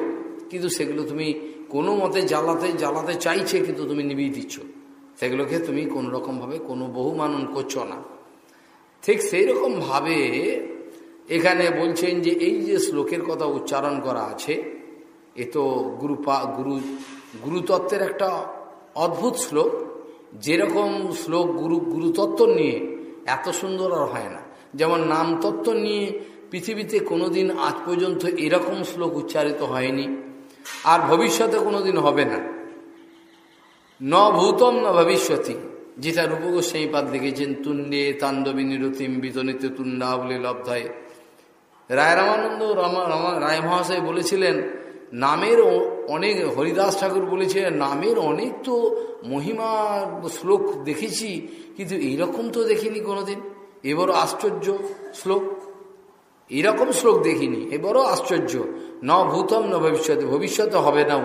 কিন্তু সেগুলো তুমি কোনো মতে জ্বালাতে জ্বালাতে চাইছে কিন্তু তুমি নিবিয়ে দিচ্ছ সেগুলোকে তুমি কোনো বহু কোনো বহুমানন করছো না ঠিক সেই ভাবে এখানে বলছেন যে এই যে শ্লোকের কথা উচ্চারণ করা আছে এ তো গুরুপা গুরু গুরুতত্ত্বের একটা অদ্ভুত শ্লোক যেরকম শ্লোক গুরু গুরুতত্ত্ব নিয়ে এত সুন্দর আর হয় না যেমন নামতত্ত্ব নিয়ে পৃথিবীতে কোনোদিন আজ পর্যন্ত এরকম শ্লোক উচ্চারিত হয়নি আর ভবিষ্যতে কোনোদিন হবে না ন ভূতম না ভবিষ্যতি যেটা রূপক সেই পাদ লিখেছেন তুণ্ডে তাণ্ডবী নিরতিম বিতনিতে তুণ্ডা বলে লব্ধায় রায় রামানন্দ রায় মহাশয় বলেছিলেন নামের অনেক হরিদাস ঠাকুর বলেছিলেন নামের অনেক তো মহিমা শ্লোক দেখেছি কিন্তু এইরকম তো দেখিনি কোনোদিন এবারও আশ্চর্য শ্লোক এরকম শ্লোক দেখিনি এবারও আশ্চর্য ন ভূতম ন ভবিষ্যতে ভবিষ্যতে হবে না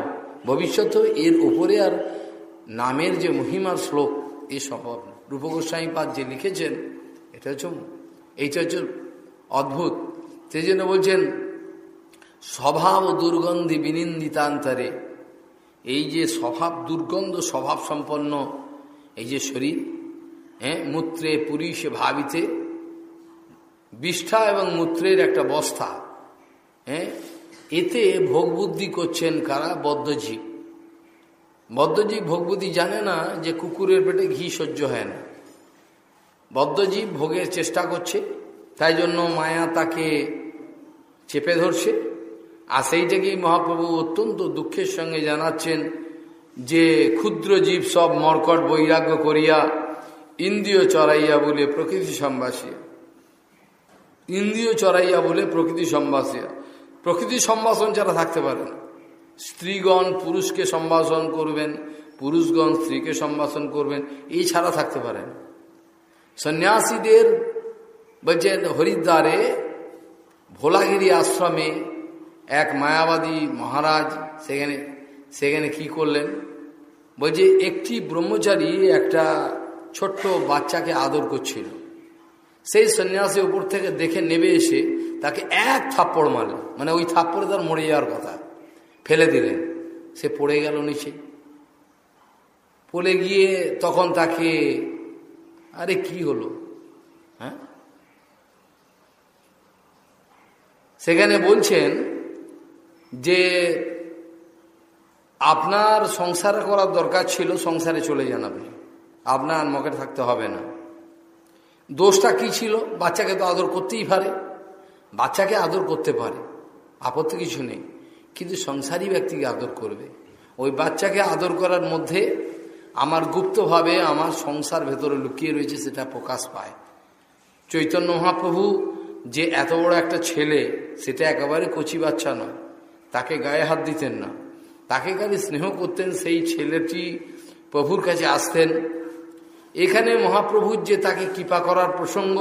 ভবিষ্যতেও এর উপরে আর নামের যে মহিমার শ্লোক এ সফল গোস্বামী পাদ যে লিখেছেন এটা হচ্ছে এইটা হচ্ছে অদ্ভুত সেই জন্য বলছেন স্বভাব দুর্গন্ধি বিনিন্দিতান্তরে এই যে স্বভাব দুর্গন্ধ স্বভাব সম্পন্ন এই যে শরীর হ্যাঁ মূত্রে পুরুষে ভাবিতে বিষ্ঠা এবং মূত্রের একটা বস্তা হ্যাঁ এতে ভোগবুদ্ধি করছেন কারা বদ্ধজীব বদ্ধজীব ভোগবতী জানে না যে কুকুরের পেটে ঘি সহ্য হয় না বদ্ধজীব ভোগের চেষ্টা করছে তাই জন্য মায়া তাকে চেপে ধরছে আর সেইটাকেই মহাপ্রভু অত্যন্ত দুঃখের সঙ্গে জানাচ্ছেন যে ক্ষুদ্র জীব সব মর্কট বৈরাগ্য করিয়া ইন্দ্রিয় চড়াইয়া বলে প্রকৃতি সম্বাসিয়া ইন্দ্রিয় চড়াইয়া বলে প্রকৃতি সম্বাসিয়া প্রকৃতি সম্ভাষণ যারা থাকতে পারে না স্ত্রীগণ পুরুষকে সম্ভাষণ করবেন পুরুষগণ স্ত্রীকে সম্ভাষণ করবেন এই ছাড়া থাকতে পারেন সন্ন্যাসীদের বলছেন হরিদ্বারে ভোলাগিরি আশ্রমে এক মায়াবাদী মহারাজ সেখানে সেখানে কি করলেন বলছে একটি ব্রহ্মচারী একটা ছোট্ট বাচ্চাকে আদর করছিল সেই সন্ন্যাসী উপর থেকে দেখে নেবে এসে তাকে এক থাপ্পড় মারল মানে ওই থাপ্পড়ে তার মরে যাওয়ার কথা ফেলে দিলেন সে পড়ে গেল নিচে পড়ে গিয়ে তখন তাকে আরে কি হলো হ্যাঁ সেখানে বলছেন যে আপনার সংসার করার দরকার ছিল সংসারে চলে যান আপনি আপনার মকে থাকতে হবে না দোষটা কি ছিল বাচ্চাকে তো আদর করতেই পারে বাচ্চাকে আদর করতে পারে আপত্তি কিছু নেই কিন্তু সংসারী ব্যক্তিকে আদর করবে ওই বাচ্চাকে আদর করার মধ্যে আমার গুপ্তভাবে আমার সংসার ভেতরে লুকিয়ে রয়েছে সেটা প্রকাশ পায় চৈতন্য মহাপ্রভু যে এত বড় একটা ছেলে সেটা একেবারে কচি বাচ্চা নয় তাকে গায়ে হাত দিতেন না তাকে খালি স্নেহ করতেন সেই ছেলেটি প্রভুর কাছে আসতেন এখানে মহাপ্রভুর যে তাকে কৃপা করার প্রসঙ্গ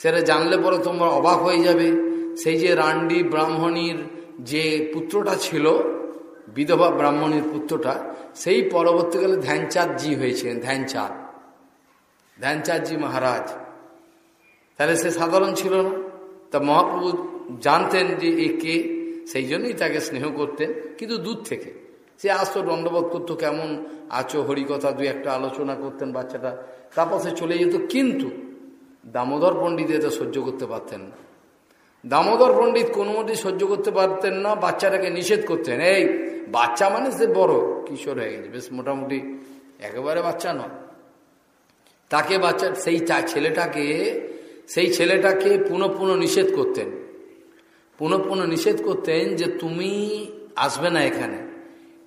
সেটা জানলে পরে তোমরা অবাক হয়ে যাবে সেই যে রান্ডি ব্রাহ্মণীর যে পুত্রটা ছিল বিধবা ব্রাহ্মণের পুত্রটা সেই পরবর্তীকালে ধ্যানচাঁদজি হয়েছিলেন ধ্যানচাঁদ ধ্যানচাঁদজি মহারাজ তাহলে সে সাধারণ ছিল না তা মহাপ্রভু জানতেন যে এ কে সেই জন্যই তাকে স্নেহ করতেন কিন্তু দূর থেকে সে আসতো দণ্ডবোধ করতো কেমন আচো হরিকথা দুই একটা আলোচনা করতেন বাচ্চাটা তারপর সে চলে যেত কিন্তু দামোদর পণ্ডিত এটা সহ্য করতে পারতেন না দামোদর পণ্ডিত কোনো মতেই সহ্য করতে পারতেন না বাচ্চাটাকে নিষেধ করতেন এই বাচ্চা মানে সে বড় কিশোর হয়ে গেছে বেশ মোটামুটি একেবারে বাচ্চা নয় তাকে বাচ্চা সেই ছেলেটাকে সেই ছেলেটাকে পুনঃ পুনঃ নিষেধ করতেন পুনঃ পুনঃ নিষেধ করতেন যে তুমি আসবে না এখানে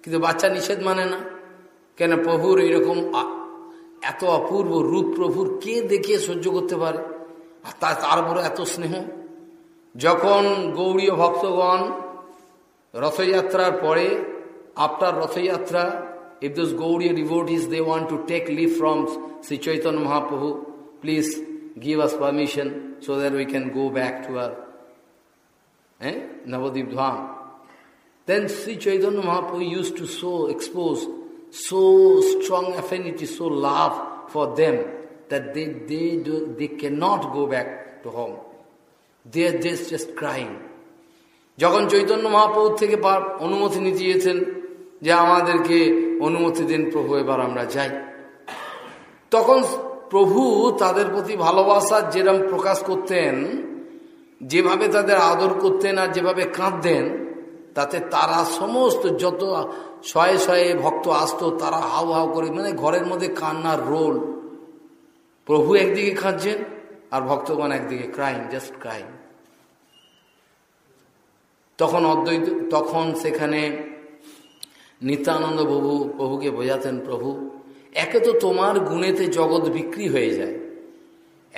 কিন্তু বাচ্চা নিষেধ মানে না কেন প্রভুর এইরকম এত অপূর্ব রূপ প্রভুর কে দেখিয়ে সহ্য করতে পারে আর তারপরে এত স্নেহ যখন গৌরীয় ভক্তগণ রথযাত্রার পরে after Rathayatra if those Gauriya devotees, they want to take leave from Sri Chaitanya Mahaprabhu, please give us permission so that we can go back to our eh, Navadip Dham. Then Sri Chaitanya Mahaprabhu used to so expose so strong affinity, so love for them that they, they, do, they cannot go back to home. দে দেশ just crime যখন চৈতন্য মহাপ্রভুর থেকে অনুমতি নিতে দিয়েছেন যে আমাদেরকে অনুমতি দিন প্রভু এবার আমরা যাই তখন প্রভু তাদের প্রতি ভালোবাসা যেরম প্রকাশ করতেন যেভাবে তাদের আদর করতেন আর যেভাবে কাঁদতেন তাতে তারা সমস্ত যত শয়ে শয়ে ভক্ত আসত তারা হাউ হাউ করে মানে ঘরের মধ্যে কান্নার রোল প্রভু একদিকে কাঁদছেন আর ভক্তগণ একদিকে ক্রাইম জাস্ট ক্রাইম তখন অদ্বৈত তখন সেখানে নিত্যানন্দ প্রভু প্রভুকে বোঝাতেন প্রভু একে তো তোমার গুণেতে জগৎ বিক্রি হয়ে যায়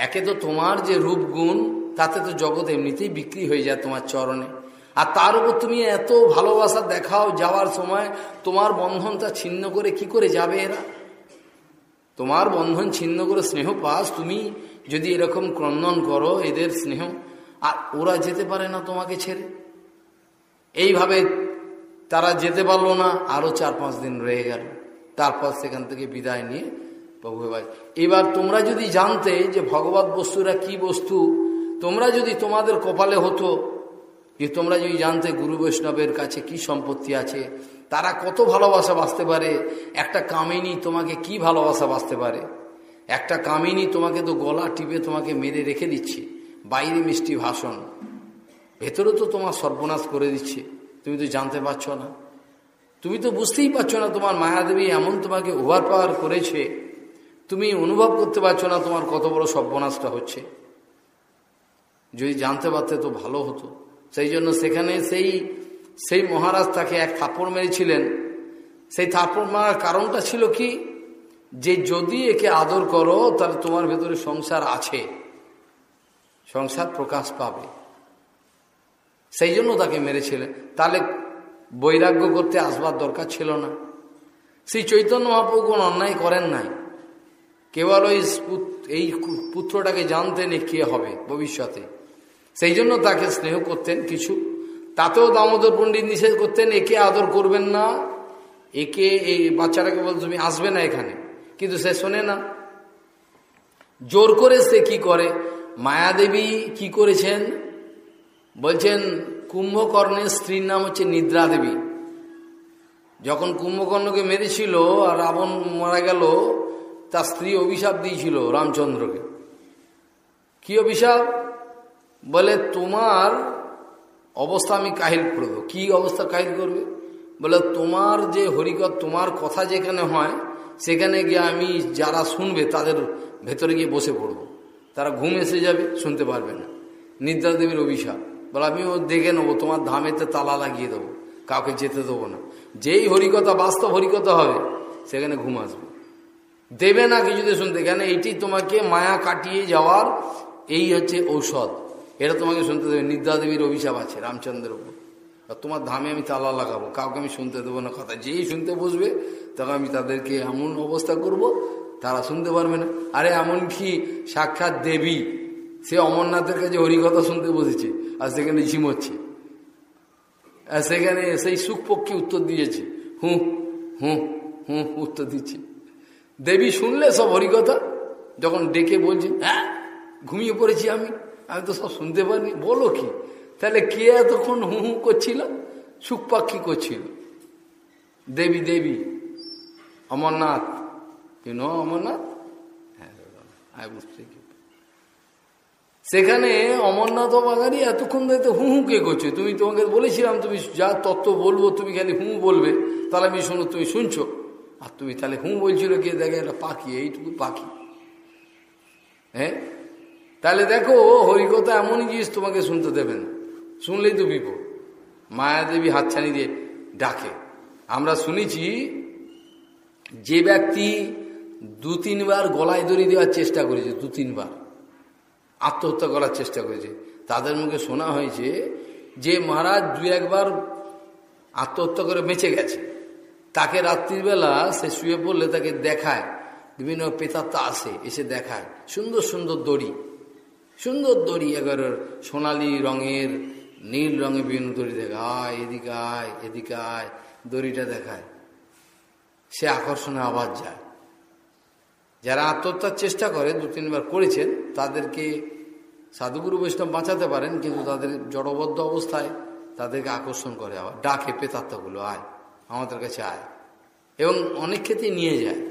একে তো তোমার যে রূপ গুণ তাতে তো জগৎ এমনিতেই বিক্রি হয়ে যায় তোমার চরণে আর তার উপর তুমি এত ভালোবাসা দেখাও যাওয়ার সময় তোমার বন্ধনটা ছিন্ন করে কি করে যাবে এরা তোমার বন্ধন ছিন্ন করে স্নেহ পাস তুমি যদি এরকম ক্রন্দন করো এদের স্নেহ আর ওরা যেতে পারে না তোমাকে ছেড়ে এইভাবে তারা যেতে পারলো না আরও চার পাঁচ দিন রয়ে গেল তারপর সেখান থেকে বিদায় নিয়ে প্রভু এবার এবার তোমরা যদি জানতে যে ভগবত বস্তুরা কি বস্তু তোমরা যদি তোমাদের কপালে হতো যে তোমরা যদি জানতে গুরু বৈষ্ণবের কাছে কি সম্পত্তি আছে তারা কত ভালোবাসা বাঁচতে পারে একটা কামিনী তোমাকে কি ভালোবাসা বাঁচতে পারে একটা কামিনী তোমাকে তো গলা টিপে তোমাকে মেরে রেখে দিচ্ছে বাইরে মিষ্টি ভাষণ ভেতরে তো তোমার সর্বনাশ করে দিচ্ছে তুমি তো জানতে পারছ না তুমি তো বুঝতেই পারছ না তোমার মায়াদেবী এমন তোমাকে ওভার পাওয়ার করেছে তুমি অনুভব করতে পারছো না তোমার কত বড় সর্বনাশটা হচ্ছে যদি জানতে পারতে তো ভালো হতো সেই জন্য সেখানে সেই সেই মহারাজ তাকে এক থাপড় মেরেছিলেন সেই থাপড় মারার কারণটা ছিল কি যে যদি একে আদর করো তাহলে তোমার ভেতরে সংসার আছে সংসার প্রকাশ পাবে সেই জন্য তাকে মেরেছিলেন তাহলে বৈরাগ্য করতে আসবার দরকার ছিল না সেই চৈতন্য মহাপ্রভু কোনো অন্যায় করেন নাই কেবল ওই এই পুত্রটাকে জানতেন কে হবে ভবিষ্যতে সেই জন্য তাকে স্নেহ করতেন কিছু তাতেও দামোদর পণ্ডিত নিষেধ করতেন একে আদর করবেন না একে এই বাচ্চাটাকে বল তুমি আসবে না এখানে কিন্তু সে শোনে না জোর করে সে কি করে মায়াদেবী কি করেছেন বলছেন কুম্ভকর্ণের স্ত্রীর নাম হচ্ছে নিদ্রা দেবী যখন কুম্ভকর্ণকে মেরেছিল আর রাবণ মারা গেল তার স্ত্রী অভিশাপ দিয়েছিল রামচন্দ্রকে কি অভিশাপ বলে তোমার অবস্থা আমি কাহিল করব কি অবস্থা কাহিল করবে বলে তোমার যে হরিকথ তোমার কথা যেখানে হয় সেখানে গিয়ে আমি যারা শুনবে তাদের ভেতরে গিয়ে বসে পড়ব তারা ঘুম এসে যাবে শুনতে পারবে না নিদ্রা দেবীর অভিশাপ বলে আমি ও দেখে নেবো তোমার ধামেতে তালা লাগিয়ে দেবো কাউকে যেতে দেবো না যেই হরিকথা বাস্তব হরিকথা হবে সেখানে ঘুম আসবে দেবে না কিছুতে শুনতে কেন এইটি তোমাকে মায়া কাটিয়ে যাওয়ার এই হচ্ছে ঔষধ এটা তোমাকে শুনতে দেবে নিদ্রাদেবীর অভিশাপ আছে রামচন্দ্রের উপর তোমার ধামে আমি তালা লাগাবো কাউকে আমি শুনতে দেবো না কথা যেই শুনতে বসবে তখন আমি তাদেরকে এমন অবস্থা করব তারা শুনতে পারবে না আরে এমনকি সাক্ষাৎ দেবী সে অমরনাথের কাছে হরিকথা শুনতে বসেছে আর সেখানে ঝিমোচ্ছে আর সেখানে সেই সুখপক্ষী উত্তর দিয়েছে হুঁ হুঁ হুঁ উত্তর দিচ্ছে দেবী শুনলে সব হরিকথা যখন ডেকে বলছে হ্যাঁ ঘুমিয়ে পড়েছি আমি আমি তো সব শুনতে পারিনি বলো কি তাহলে কে এতক্ষণ হু হু করছিল সুখপাক্ষী করছিল দেবী দেবী অমরনাথ কেন অমরনাথ হ্যাঁ আই বুঝতে সেখানে অমরনাথ বাগানি এতক্ষণ ধরে তো হু হুঁকে করছে তুমি তোমাকে বলেছিলাম তুমি যা তত্ত্ব বলবো তুমি খালি হুঁ বলবে তাহলে আমি শোনো তুমি শুনছো আর তুমি তাহলে হুঁ বলছিল কে দেখে এটা পাখি এইটুকু পাখি হ্যাঁ তাহলে দেখো হরিকথা এমনই জিনিস তোমাকে শুনতে দেবে না শুনলেই তো বিপদ মায়াদেবী হাতছানি দিয়ে ডাকে আমরা শুনেছি যে ব্যক্তি দু তিনবার গলায় দড়ি দেওয়ার চেষ্টা করেছে দু তিনবার আত্মহত্যা করার চেষ্টা করেছে তাদের মুখে শোনা হয়েছে যে মহারাজ দু একবার আত্মহত্যা করে বেঁচে গেছে তাকে রাত্রিবেলা সে শুয়ে পড়লে তাকে দেখায় বিভিন্ন পেতাত্তা আসে এসে দেখায় সুন্দর সুন্দর দড়ি সুন্দর দড়ি এবার সোনালি রঙের নীল রঙে বিভিন্ন দড়ি দেখা এদিকে আয় এদিকে আয় দড়িটা দেখায় সে আকর্ষণে আবার যায় যারা আত্মহত্যার চেষ্টা করে দু তিনবার করেছেন তাদেরকে সাধুগুরু বৈষ্ণব বাঁচাতে পারেন কিন্তু তাদের জড়বদ্ধ অবস্থায় তাদেরকে আকর্ষণ করে আবার ডাকে পেতাত্মাগুলো আয় আমাদের কাছে আয় এবং অনেক ক্ষেত্রে নিয়ে যায়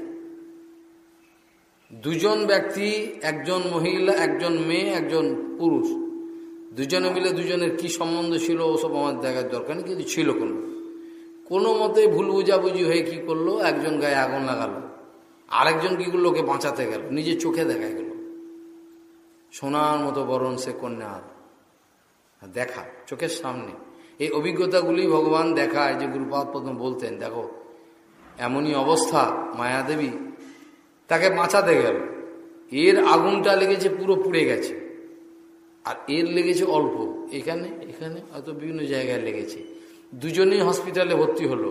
দুজন ব্যক্তি একজন মহিলা একজন মেয়ে একজন পুরুষ দুজনে মিলে দুজনের কি সম্বন্ধ ছিল ওসব আমার দেখার দরকার নেই কিন্তু ছিল কোনো কোনো মতে ভুল বুঝাবুঝি হয়ে কি করলো একজন গায়ে আগুন লাগালো আরেকজন কি লোকে বাঁচাতে গেল নিজের চোখে দেখা গেল সোনার মতো বরণ সে কন্যার দেখা চোখের সামনে এই অভিজ্ঞতাগুলি ভগবান দেখায় যে গুরুপাদ প্রথম বলতেন দেখো এমনই অবস্থা মায়াদেবী তাকে বাঁচাতে গেল এর আগুনটা লেগেছে পুরো পুড়ে গেছে আর এর লেগেছে অল্প এখানে এখানে হয়তো বিভিন্ন জায়গায় লেগেছে দুজনেই হসপিটালে ভর্তি হলো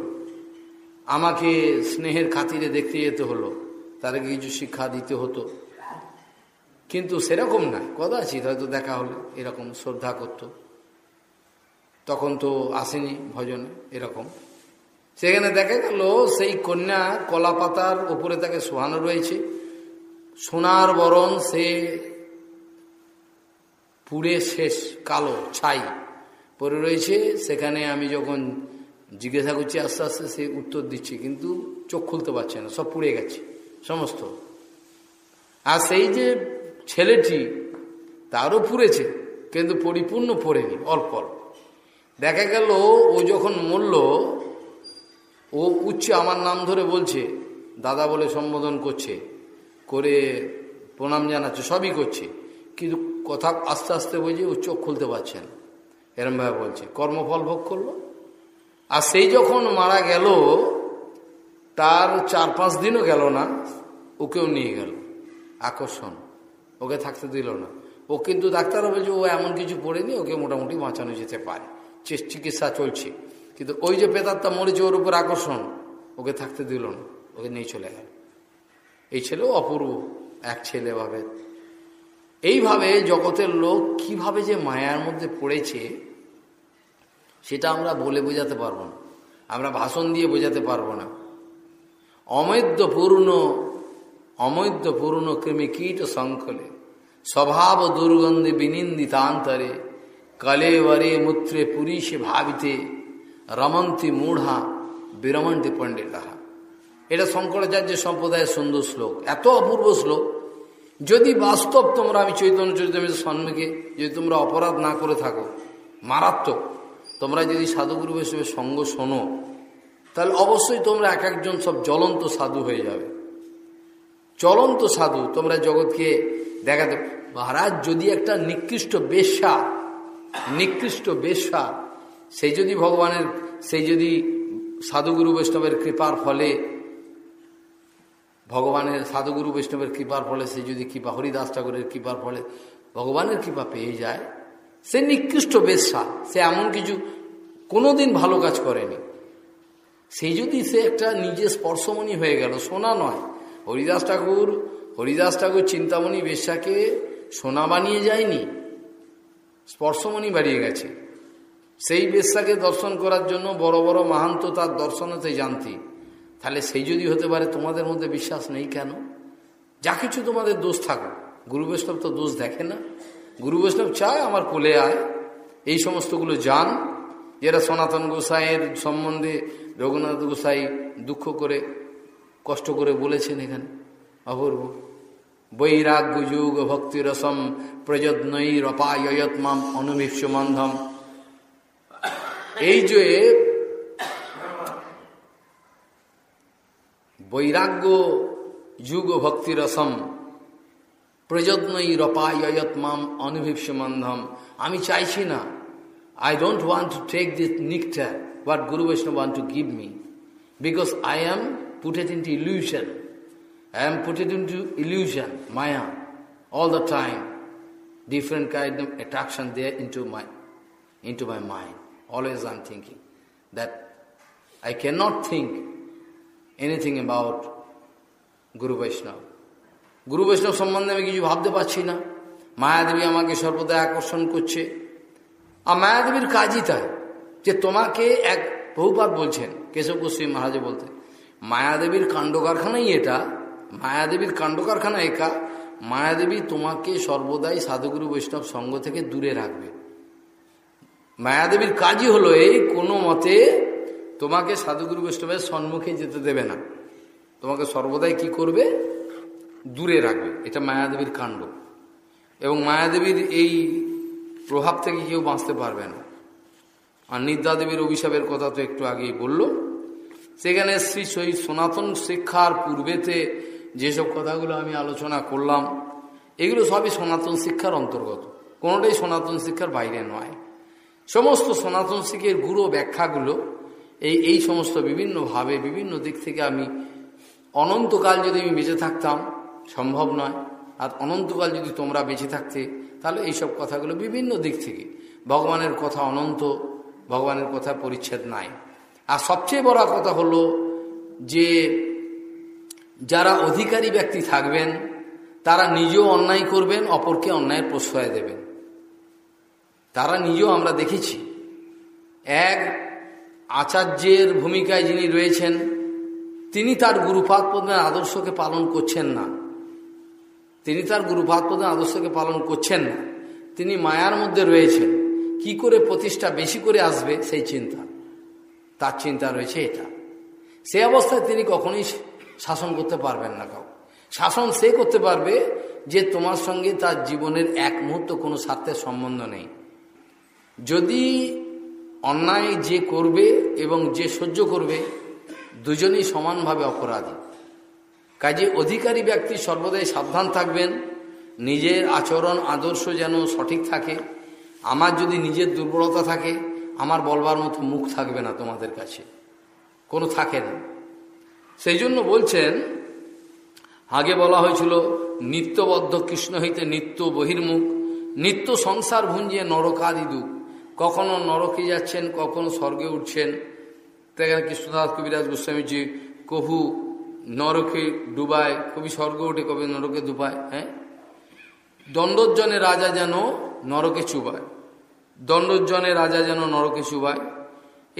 আমাকে স্নেহের খাতিরে দেখতে যেতে হলো তার কিছু শিক্ষা দিতে হতো কিন্তু সেরকম না কদাচিত হয়তো দেখা হলে এরকম শ্রদ্ধা করত তখন তো আসেনি ভজনে এরকম সেখানে দেখা গেল সেই কন্যা কলাপাতার ওপরে তাকে শোহানো রয়েছে সোনার বরণ সে পুড়ে শেষ কালো ছাই পরে রয়েছে সেখানে আমি যখন জিজ্ঞাসা করছি আস্তে আস্তে সে উত্তর দিচ্ছে কিন্তু চোখ খুলতে পারছে না সব পুড়ে গেছে সমস্ত আর সেই যে ছেলেটি তারও পুড়েছে কিন্তু পরিপূর্ণ পড়েনি অল্প অল্প দেখা গেল ও যখন মরল ও উচ্ছে আমার নাম ধরে বলছে দাদা বলে সম্বোধন করছে করে প্রণাম জানাচ্ছে সবই করছে কিন্তু কথা আস্তে আস্তে বলছে ও চোখ খুলতে পারছে না এরমভাবে বলছে কর্মফল ভোগ করলো আর সেই যখন মারা গেল তার চার পাঁচ দিনও গেল না ওকেও নিয়ে গেল আকর্ষণ ওকে থাকতে দিল না ও কিন্তু ডাক্তাররা বলছে ও এমন কিছু পড়েনি ওকে মোটামুটি বাঁচানো যেতে পারে চিকিৎসা চলছে কিন্তু ওই যে পেতারটা মরেছে ওর উপর আকর্ষণ ওকে থাকতে দিল না ওকে নিয়ে চলে গেল এই ছেলেও অপূর্ব এক ছেলে ভাবে
এইভাবে জগতের
লোক কিভাবে যে মায়ার মধ্যে পড়েছে সেটা আমরা বলে বোঝাতে পারবো না আমরা ভাষণ দিয়ে বোঝাতে পারবো না অমৈদ্যপূর্ণ অমৈদ্যপূর্ণ কৃমিকীট শঙ্খলে স্বভাব দুর্গন্ধে বিনিন্দিতান্তরে কলেবরে মূত্রে পুরীষে ভাবিতে রমন্তি মূঢ়া বিরমন্তি পণ্ডিতা এটা শঙ্করাচার্য সম্প্রদায়ের সুন্দর শ্লোক এত অপূর্ব শ্লোক যদি বাস্তব তোমরা আমি চৈতন্য চৈতন্য সন্মুখে যদি তোমরা অপরাধ না করে থাকো মারাত্মক তোমরা যদি সাধুগুরু হিসেবে সঙ্গ শোনো তাহলে অবশ্যই তোমরা এক একজন সব জ্বলন্ত সাধু হয়ে যাবে চলন্ত সাধু তোমরা জগৎকে দেখাতে মহারাজ যদি একটা নিকৃষ্ট বেশ্যা নিকৃষ্ট বেশ্যা সেই যদি ভগবানের সেই যদি সাধুগুরু বৈষ্ণবের কৃপার ফলে ভগবানের সাধুগুরু বৈষ্ণবের কৃপার ফলে সে যদি কৃপা হরিদাস ঠাকুরের কৃপার ফলে ভগবানের কৃপা পেয়ে যায় সে নিকৃষ্ট বেশ্যা সে এমন কিছু কোনোদিন ভালো কাজ করেনি সে যদি সে একটা নিজে স্পর্শমণি হয়ে গেল সোনা নয় হরিদাস ঠাকুর হরিদাস ঠাকুর চিন্তামণি বেশ্যাকে সোনা বানিয়ে যায়নি স্পর্শমণি বাড়িয়ে গেছে সেই বেশ্যাকে দর্শন করার জন্য বড় বড় মাহান্ত তার দর্শনতে জানতি তাহলে সেই যদি হতে পারে তোমাদের মধ্যে বিশ্বাস নেই কেন যা কিছু তোমাদের দোষ থাকো গুরু বৈষ্ণব তো দোষ দেখে না গুরু বৈষ্ণব চায় আমার কোলে আয় এই সমস্তগুলো যান যেটা সনাতন গোসাইয়ের সম্বন্ধে রঘুনাথ গোসাই দুঃখ করে কষ্ট করে বলেছেন এখানে অপূর্ব বৈরাগ্য যুগ ভক্তিরসম প্রযত্নই রপায়ত্মাম অনুভীপ্স মন্ধম এই যে বৈরাগ্য যুগ ভক্তিরসম প্রযত্নই রপায়ত্মাম অনুভীপ্স মন্ধম আমি চাইছি না I don't want to take this নিকটার what Guru vishnu want to give me. Because I am put it into illusion. I am put it into illusion, maya, all the time. Different kind of attraction there into my, into my mind. Always I am thinking that I cannot think anything about Guru vishnu গুরু বৈষ্ণব সম্বন্ধে আমি কিছু ভাবতে পারছি না মায়াদেবী আমাকে সর্বদা আকর্ষণ করছে আর মায়াদেবীর কাজই তাই যে তোমাকে এক বহুপাত বলছেন কেশব গোস্বামী মহারাজে বলতেন মায়াদেবীর কাণ্ড কারখানাই এটা মায়াদেবীর কাণ্ড কারখানা একা মায়াদেবী তোমাকে সর্বদাই সাধুগুরু বৈষ্ণব সঙ্গ থেকে দূরে রাখবে মায়াদেবীর কাজই হলো এই কোনো মতে তোমাকে সাধুগুরু বৈষ্ণবের সম্মুখে যেতে দেবে না তোমাকে সর্বদাই কি করবে দূরে রাখবে এটা মায়াদেবীর কাণ্ড এবং মায়াদেবীর এই প্রভাব থেকে কেউ বাঁচতে পারবে না আর নিদ্রাদেবীর অভিশাপের কথা তো একটু আগেই বলল সেখানে শ্রী সই সনাতন শিক্ষার পূর্বেতে যেসব কথাগুলো আমি আলোচনা করলাম এগুলো সবই সনাতন শিক্ষার অন্তর্গত কোনোটাই সনাতন শিক্ষার বাইরে নয় সমস্ত সনাতন শিখের গুরু ব্যাখ্যাগুলো এই এই সমস্ত বিভিন্নভাবে বিভিন্ন দিক থেকে আমি অনন্তকাল যদি আমি বেঁচে থাকতাম সম্ভব নয় আর অনন্তকাল যদি তোমরা বেঁচে থাকতে তাহলে এইসব কথাগুলো বিভিন্ন দিক থেকে ভগবানের কথা অনন্ত ভগবানের কথা পরিচ্ছেদ নাই আর সবচেয়ে বড় কথা হলো যে যারা অধিকারী ব্যক্তি থাকবেন তারা নিজেও অন্যায় করবেন অপরকে অন্যায়ের প্রশ্রয় দেবেন তারা নিজেও আমরা দেখেছি এক আচার্যের ভূমিকায় যিনি রয়েছেন তিনি তার গুরুপাত পদ্মের আদর্শকে পালন করছেন না তিনি তার গুরুপাত পদ্মের আদর্শকে পালন করছেন না তিনি মায়ার মধ্যে রয়েছেন কি করে প্রতিষ্ঠা বেশি করে আসবে সেই চিন্তা তার চিন্তা রয়েছে এটা সে অবস্থায় তিনি কখনোই শাসন করতে পারবেন না কাউ শাসন সে করতে পারবে যে তোমার সঙ্গে তার জীবনের এক মুহূর্ত কোনো স্বার্থের সম্বন্ধ নেই যদি অন্যায় যে করবে এবং যে সহ্য করবে দুজনই সমানভাবে অপরাধী কাজে অধিকারী ব্যক্তি সর্বদাই সাবধান থাকবেন নিজের আচরণ আদর্শ যেন সঠিক থাকে আমার যদি নিজের দুর্বলতা থাকে আমার বলবার মতো মুখ থাকবে না তোমাদের কাছে কোনো থাকে না সেই জন্য বলছেন আগে বলা হয়েছিল নিত্যবদ্ধ কৃষ্ণ হইতে নিত্য বহির্মুখ নিত্য সংসার ভুঞ্জিয়ে নরকাদি দুঃখ কখনো নরকে যাচ্ছেন কখনো স্বর্গে উঠছেন তাই কৃষ্ণদাস কবিরাজ গোস্বামীজি কহু নরকে ডুবায় কবি স্বর্গ ওঠে কবি নরকে ডুবায় হ্যাঁ দণ্ডজনে রাজা যেন নরকে চুবায় দণ্ডজনে রাজা যেন নরকে চুবায়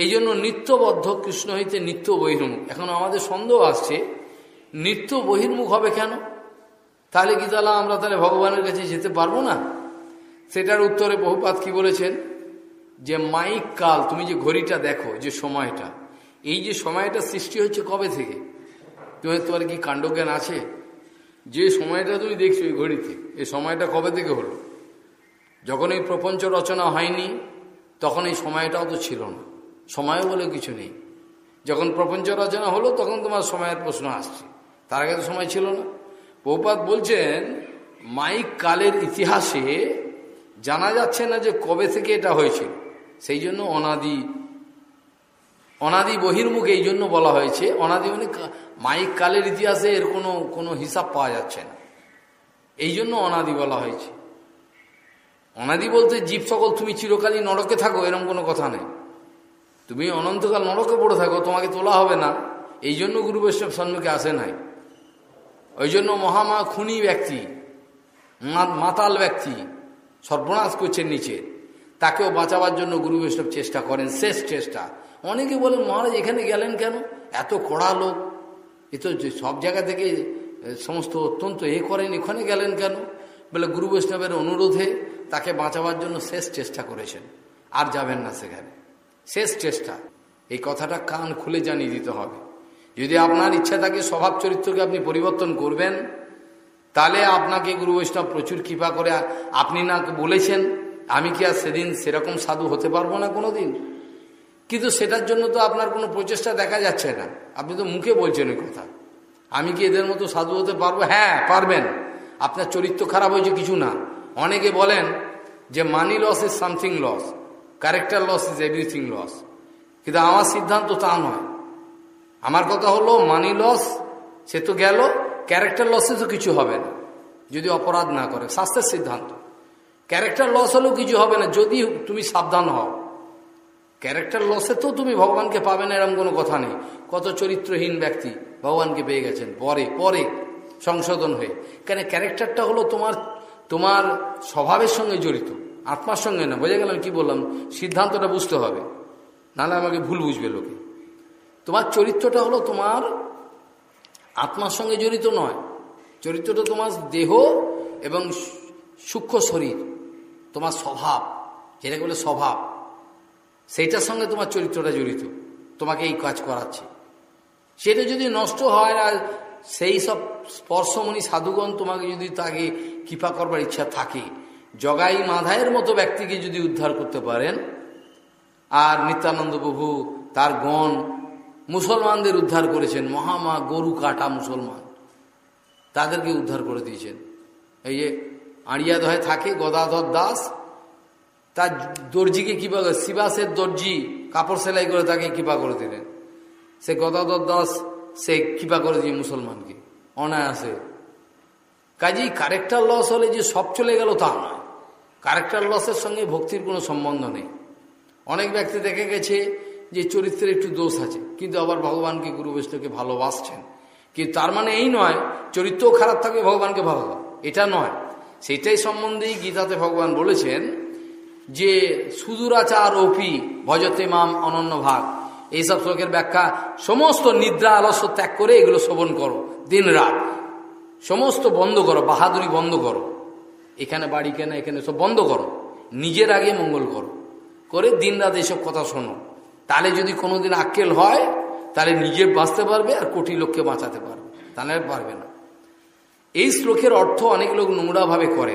এই জন্য নিত্যবদ্ধ কৃষ্ণ হইতে নিত্য বহির্মুখ এখন আমাদের সন্দেহ আসছে নিত্য বহির্মুখ হবে কেন তাহলে কি তাহলে আমরা তাহলে ভগবানের কাছে যেতে পারবো না সেটার উত্তরে বহুপাত কি বলেছেন যে মাইক কাল তুমি যে ঘড়িটা দেখো যে সময়টা এই যে সময়টা সৃষ্টি হচ্ছে কবে থেকে তুমি তোমার কি কাণ্ডজ্ঞান আছে যে সময়টা তুমি দেখছো ওই ঘড়িতে এই সময়টা কবে থেকে হলো যখন এই প্রপঞ্চ রচনা হয়নি তখন এই সময়টাও তো ছিল না সময়ও বলে কিছু নেই যখন প্রপঞ্চ রচনা হলো তখন তোমার সময়ের প্রশ্ন আসছে তার আগে তো সময় ছিল না পৌপাত বলছেন মাইক কালের ইতিহাসে জানা যাচ্ছে না যে কবে থেকে এটা হয়েছিল সেই জন্য অনাদি অনাদি বহির্মুখ এই জন্য বলা হয়েছে অনাদি মানে মাইক কালের ইতিহাসে এর কোনো কোনো হিসাব পাওয়া যাচ্ছে না এই জন্য অনাদি বলা হয়েছে অনাদি বলতে জীব সকল তুমি চিরকালই নরকে থাকো এরম কোনো কথা নেই তুমি অনন্তকাল নরকে পড়ে থাকো তোমাকে তোলা হবে না এই জন্য গুরু বৈষ্ণব সন্মুখে আসে নাই ওই জন্য মহামা খুনি ব্যক্তি মাতাল ব্যক্তি সর্বনাশ করছেন নিচে তাকেও বাঁচাবার জন্য গুরু বৈষ্ণব চেষ্টা করেন শেষ চেষ্টা অনেকে বলেন মহারাজ এখানে গেলেন কেন এত কড়া লোক এ তো সব জায়গা থেকে সমস্ত অত্যন্ত এ করেন এখানে গেলেন কেন বলে গুরু বৈষ্ণবের অনুরোধে তাকে বাঁচাবার জন্য শেষ চেষ্টা করেছেন আর যাবেন না সেখানে শেষ চেষ্টা এই কথাটা কান খুলে জানিয়ে দিতে হবে যদি আপনার ইচ্ছা থাকে স্বভাব চরিত্রকে আপনি পরিবর্তন করবেন তাহলে আপনাকে গুরু বৈষ্ণব প্রচুর কৃপা করে আপনি না বলেছেন আমি কি আর সেদিন সেরকম সাধু হতে পারবো না কোনো দিন কিন্তু সেটার জন্য তো আপনার কোনো প্রচেষ্টা দেখা যাচ্ছে না আপনি তো মুখে বলছেন ওই কথা আমি কি এদের মতো সাধু হতে পারবো হ্যাঁ পারবেন আপনার চরিত্র খারাপ হয়েছে কিছু না অনেকে বলেন যে money loss is something loss character loss is everything loss কিন্তু আমার সিদ্ধান্ত তা নয় আমার কথা হলো মানি লস সে তো গেল ক্যারেক্টার লসে তো কিছু হবে না যদি অপরাধ না করে স্বাস্থ্যের সিদ্ধান্ত ক্যারেক্টার লস হলেও কিছু হবে না যদি তুমি সাবধান হও ক্যারেক্টার লসে তো তুমি ভগবানকে পাবে না এরম কোনো কথা নেই কত চরিত্রহীন ব্যক্তি ভগবানকে পেয়ে গেছেন পরে পরে সংশোধন হয়ে কেন ক্যারেক্টারটা হলো তোমার তোমার স্বভাবের সঙ্গে জড়িত আত্মার সঙ্গে না বোঝা গেলাম কি বললাম সিদ্ধান্তটা বুঝতে হবে নাহলে আমাকে ভুল বুঝবে লোকে তোমার চরিত্রটা হলো তোমার আত্মার সঙ্গে জড়িত নয় চরিত্রটা তোমার দেহ এবং সূক্ষ্ম শরীর তোমার স্বভাব যেটাকে বলে স্বভাব সেইটার সঙ্গে তোমার চরিত্রটা জড়িত তোমাকে এই কাজ করাচ্ছে সেটা যদি নষ্ট হয় আর সেই সব স্পর্শমণি সাধুগণ তোমাকে যদি তাকে কৃপা করবার ইচ্ছা থাকে জগাই মাধায়ের মতো ব্যক্তিকে যদি উদ্ধার করতে পারেন আর নিত্যানন্দ প্রভু তার গণ মুসলমানদের উদ্ধার করেছেন মহামা গরু কাটা মুসলমান তাদেরকে উদ্ধার করে দিয়েছেন এই যে আড়িয়া দহে থাকে গদাধর দাস তার দর্জিকে কৃপা করে শিবাসের দর্জি কাপড় সেলাই করে তাকে কৃপা করে দিলেন সে গদাধর দাস সে কৃপা করে দিয়ে মুসলমানকে অনায়াসে কাজেই কারেক্টার লস হলে যে সব চলে গেল তা নয় কারেক্টার লসের সঙ্গে ভক্তির কোনো সম্বন্ধ নেই অনেক ব্যক্তি দেখে গেছে যে চরিত্রের একটু দোষ আছে কিন্তু আবার ভগবানকে গুরু বৈষ্ণবকে ভালোবাসছেন কিন্তু তার মানে এই নয় চরিত্রও খারাপ থাকবে ভগবানকে ভালো এটা নয় সেটাই সম্বন্ধেই গীতাতে ভগবান বলেছেন যে সুদূরাচার অপি ভজতে মাম অনন্য ভাগ এইসব শ্লোকের ব্যাখ্যা সমস্ত নিদ্রা আলস্য ত্যাগ করে এগুলো শোভন করো দিন রাত সমস্ত বন্ধ করো বাহাদুরি বন্ধ করো এখানে বাড়ি কেনা এখানে সব বন্ধ করো নিজের আগে মঙ্গল করো করে দিন রাত এসব কথা শোনো তাহলে যদি কোনোদিন আক্কেল হয় তাহলে নিজে বাঁচতে পারবে আর কোটি লোককে বাঁচাতে পারবে তাহলে পারবে না এই শ্লোকের অর্থ অনেক লোক নোংরাভাবে করে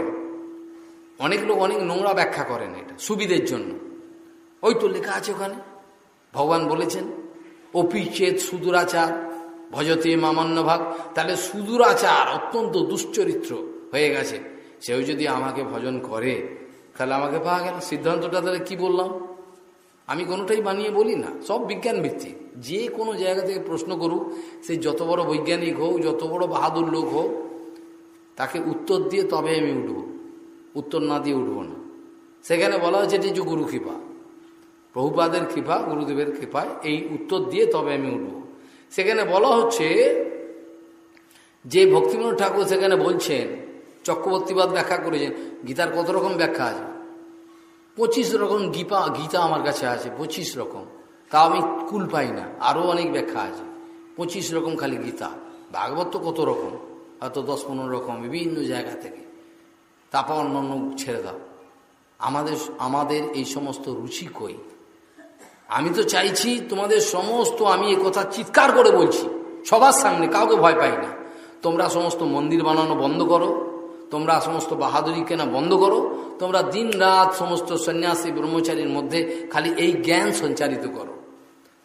অনেক লোক অনেক নোংরা ব্যাখ্যা করেন এটা সুবিধের জন্য ওই তো লেখা আছে ওখানে ভগবান বলেছেন অপিচ্ছেদ সুদূরাচার ভজতে মামান্য ভাগ তাহলে সুদূর আচার অত্যন্ত দুশ্চরিত্র হয়ে গেছে সেও যদি আমাকে ভজন করে তাহলে আমাকে পাওয়া গেল সিদ্ধান্তটা তাহলে কি বললাম আমি কোনোটাই বানিয়ে বলি না সব বিজ্ঞান ভিত্তিক যে কোনো জায়গা থেকে প্রশ্ন করুক সে যত বড় বৈজ্ঞানিক হোক যত বড় বাহাদুর লোক হোক তাকে উত্তর দিয়ে তবে আমি উঠব উত্তর না দিয়ে উঠব না সেখানে বলা হয়েছে এটি যে গুরু কৃপা প্রভুপাদের কৃপা গুরুদেবের কৃপায় এই উত্তর দিয়ে তবে আমি উঠব সেখানে বলা হচ্ছে যে ভক্তিবিনোদ ঠাকুর সেখানে বলছেন চক্রবর্তীবাদ ব্যাখ্যা করেছেন গীতার কত রকম ব্যাখ্যা আছে পঁচিশ রকম গীপা গীতা আমার কাছে আছে পঁচিশ রকম তা আমি কুল পাই না আরও অনেক ব্যাখ্যা আছে পঁচিশ রকম খালি গীতা ভাগবত তো কত রকম হয়তো দশ পনেরো রকম বিভিন্ন জায়গা থেকে তারপর অন্য ছেড়ে দাও আমাদের আমাদের এই সমস্ত রুচি কই আমি তো চাইছি তোমাদের সমস্ত আমি এ কথা চিৎকার করে বলছি সবার সামনে কাউকে ভয় পাই না তোমরা সমস্ত মন্দির বানানো বন্ধ করো তোমরা সমস্ত বাহাদুরি কেনা বন্ধ করো তোমরা দিন রাত সমস্ত সন্ন্যাসী ব্রহ্মচারীর মধ্যে খালি এই জ্ঞান সঞ্চারিত করো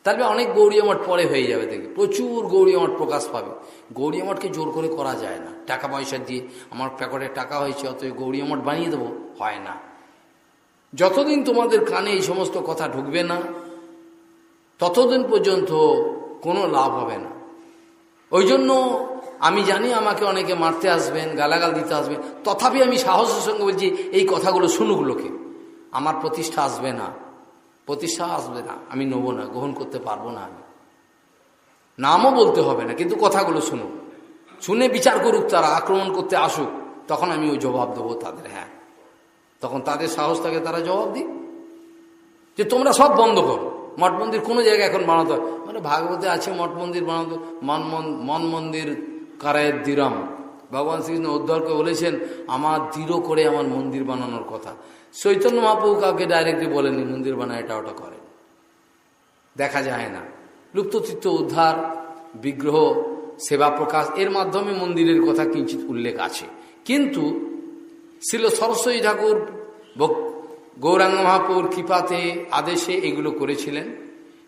তারপরে অনেক গৌরী মঠ পরে হয়ে যাবে দেখবে প্রচুর গৌরী মঠ প্রকাশ পাবে গৌরী মঠকে জোর করে করা যায় না টাকা পয়সা দিয়ে আমার প্যাকটে টাকা হয়েছে অত গৌরী মঠ বানিয়ে দেবো হয় না যতদিন তোমাদের কানে এই সমস্ত কথা ঢুকবে না ততদিন পর্যন্ত কোনো লাভ হবে না ওই জন্য আমি জানি আমাকে অনেকে মারতে আসবেন গালাগাল দিতে আসবেন তথাপি আমি সাহসের সঙ্গে বলছি এই কথাগুলো শুনুক লোকে আমার প্রতিষ্ঠা আসবে না প্রতিষ্ঠা আসবে না আমি নেব না গ্রহণ করতে পারবো না আমি নামও বলতে হবে না কিন্তু কথাগুলো শুনুক শুনে বিচার করুক তারা আক্রমণ করতে আসুক তখন আমি ওই জবাব দেবো তাদের হ্যাঁ তখন তাদের সাহস থাকে তারা জবাব দিই যে তোমরা সব বন্ধ করো মঠ মন্দির কোনো জায়গায় এখন বানাতে হয় মানে ভাগবতে আছে মঠ মন্দির বানাতো মন মন মন্দির কারায়ের দিরাম ভগবান শ্রীকৃষ্ণ উদ্ধারকে বলেছেন আমার দৃঢ় করে আমার মন্দির বানানোর কথা চৈতন্য মহাপ্রভু কাউকে ডাইরেক্টলি বলেনি মন্দির বানায় এটা ওটা করেন দেখা যায় না লুপ্তচিত্ত উদ্ধার বিগ্রহ সেবা প্রকাশ এর মাধ্যমে মন্দিরের কথা কিঞ্চিত উল্লেখ আছে কিন্তু ছিল সরস্বতী ঠাকুর গৌরাঙ্গ মহাপুর কৃপাতে আদেশে এগুলো করেছিলেন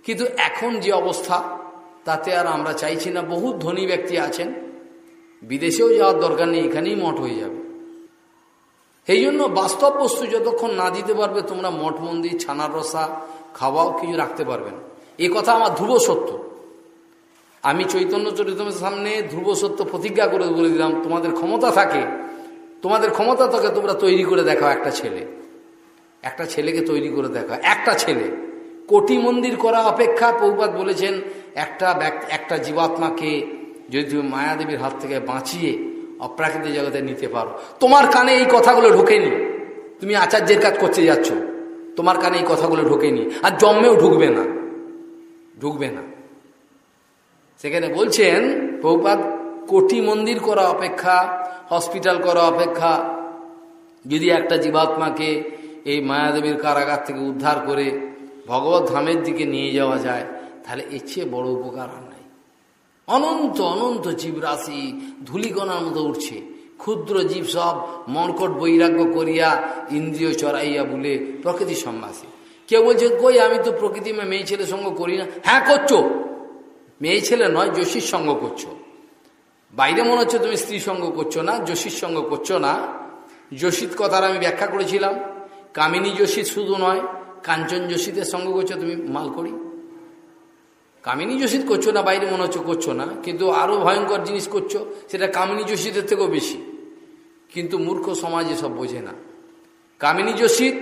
কিন্তু এখন যে অবস্থা তাতে আর আমরা চাইছি না বহু ধনী ব্যক্তি আছেন বিদেশেও যাওয়ার দরকার নেই এখানেই মঠ হয়ে যাবে এই জন্য বাস্তব বস্তু যতক্ষণ না দিতে পারবে তোমরা মঠ মন্দির ছানার রসা খাওয়াও কিছু রাখতে পারবে না এ কথা আমার ধ্রুব সত্য আমি চৈতন্য চরিতমের সামনে ধ্রুব সত্য প্রতিজ্ঞা করে বলে দিলাম তোমাদের ক্ষমতা থাকে তোমাদের ক্ষমতা থাকে তোমরা তৈরি করে দেখাও একটা ছেলে একটা ছেলেকে তৈরি করে দেখা একটা ছেলে কোটি মন্দির করা অপেক্ষা প্রভুপাত বলেছেন একটা একটা জীবাত্মাকে যদি তুমি মায়াদেবীর হাত থেকে বাঁচিয়ে অপ্রাকৃতিক জগতে নিতে পারো তোমার কানে এই কথাগুলো ঢোকেনি তুমি আচার্যের কাজ করতে যাচ্ছ তোমার কানে এই কথাগুলো ঢোকেনি আর জন্মেও ঢুকবে না ঢুকবে না সেখানে বলছেন প্রভুপাত কোটি মন্দির করা অপেক্ষা হসপিটাল করা অপেক্ষা যদি একটা জীবাত্মাকে এই মায়াদেবীর কারাগার থেকে উদ্ধার করে ভগবত ধামের দিকে নিয়ে যাওয়া যায় তাহলে এর চেয়ে বড় উপকার আর নাই অনন্ত অনন্ত জীবরাশি ধুলিগণার মতো উঠছে ক্ষুদ্র জীব সব মনকট বৈরাগ্য করিয়া ইন্দ্রিয় চড়াইয়া বলে প্রকৃতি সম্মাসী কেউ বলছে কই আমি তো প্রকৃতি মেয়ে ছেলের সঙ্গ করি না হ্যাঁ করছো মেয়ে ছেলে নয় যোশীর সঙ্গ করছো বাইরে মনে হচ্ছে তুমি স্ত্রী সঙ্গ করছো না যোশীর সঙ্গ করছো না যোশীর কথার আমি ব্যাখ্যা করেছিলাম কামিনী যোশী শুধু নয় কাঞ্চন যোশীদের সঙ্গে করছো তুমি মাল করি কামিনী যোশীত করছো না বাইরে মনে হচ্ছে করছো না কিন্তু আরও ভয়ঙ্কর জিনিস করছো সেটা কামিনী যোশীদের থেকেও বেশি কিন্তু মূর্খ সমাজ এসব বোঝে না কামিনী যোশীত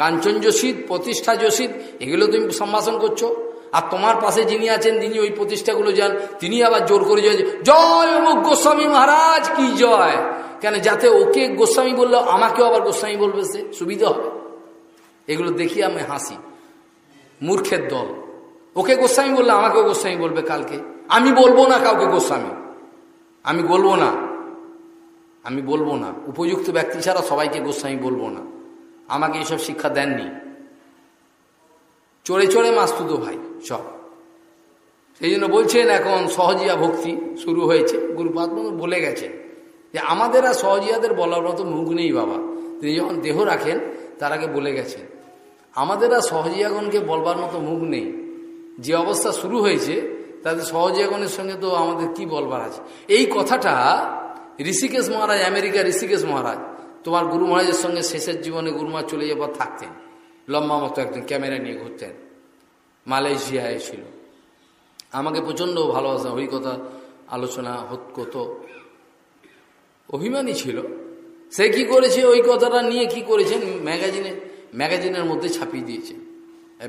কাঞ্চন যোশীদ প্রতিষ্ঠা যোশীত এগুলো তুমি সম্ভাষণ করছো আর তোমার পাশে যিনি আছেন তিনি ওই প্রতিষ্ঠাগুলো যান তিনি আবার জোর করে জয় জয় গোস্বামী মহারাজ কি জয় কেন যাতে ওকে গোস্বামী বললো আমাকেও আবার গোস্বামী বলবে সে সুবিধা হবে এগুলো দেখি আমি হাসি মূর্খের দল ওকে গোস্বামী বললে আমাকেও গোস্বামী বলবে কালকে আমি বলবো না কাউকে গোস্বামী আমি বলবো না আমি বলবো না উপযুক্ত ব্যক্তি ছাড়া সবাইকে গোস্বামী বলবো না আমাকে এইসব শিক্ষা দেননি চড়ে চড়ে মাস্তুত ভাই সব সেই জন্য বলছেন এখন সহজিয়া ভক্তি শুরু হয়েছে গুরুপাত বলে গেছেন যে আমাদের আর সহজিয়াদের বলার মতো মুখ নেই বাবা তিনি যখন দেহ রাখেন তার আগে বলে গেছেন আমাদের আর সহজিয়াগণকে বলবার মতো মুখ নেই যে অবস্থা শুরু হয়েছে তাতে সহজিয়াগণের সঙ্গে তো আমাদের কি বলবার আছে এই কথাটা ঋষিকেশ মহারাজ আমেরিকা ঋষিকেশ মহারাজ তোমার গুরু মহারাজের সঙ্গে শেষের জীবনে গুরু মহারাজ চলে যাবার থাকতেন লম্বা মতো একজন ক্যামেরা নিয়ে ঘুরতেন মালয়েশিয়ায় ছিল আমাকে প্রচণ্ড ভালোবাসা ওই কথা আলোচনা হত অভিমানী ছিল সে কি করেছে ওই কথাটা নিয়ে কি করেছেন ম্যাগাজিনে ম্যাগাজিনের মধ্যে ছাপিয়ে দিয়েছে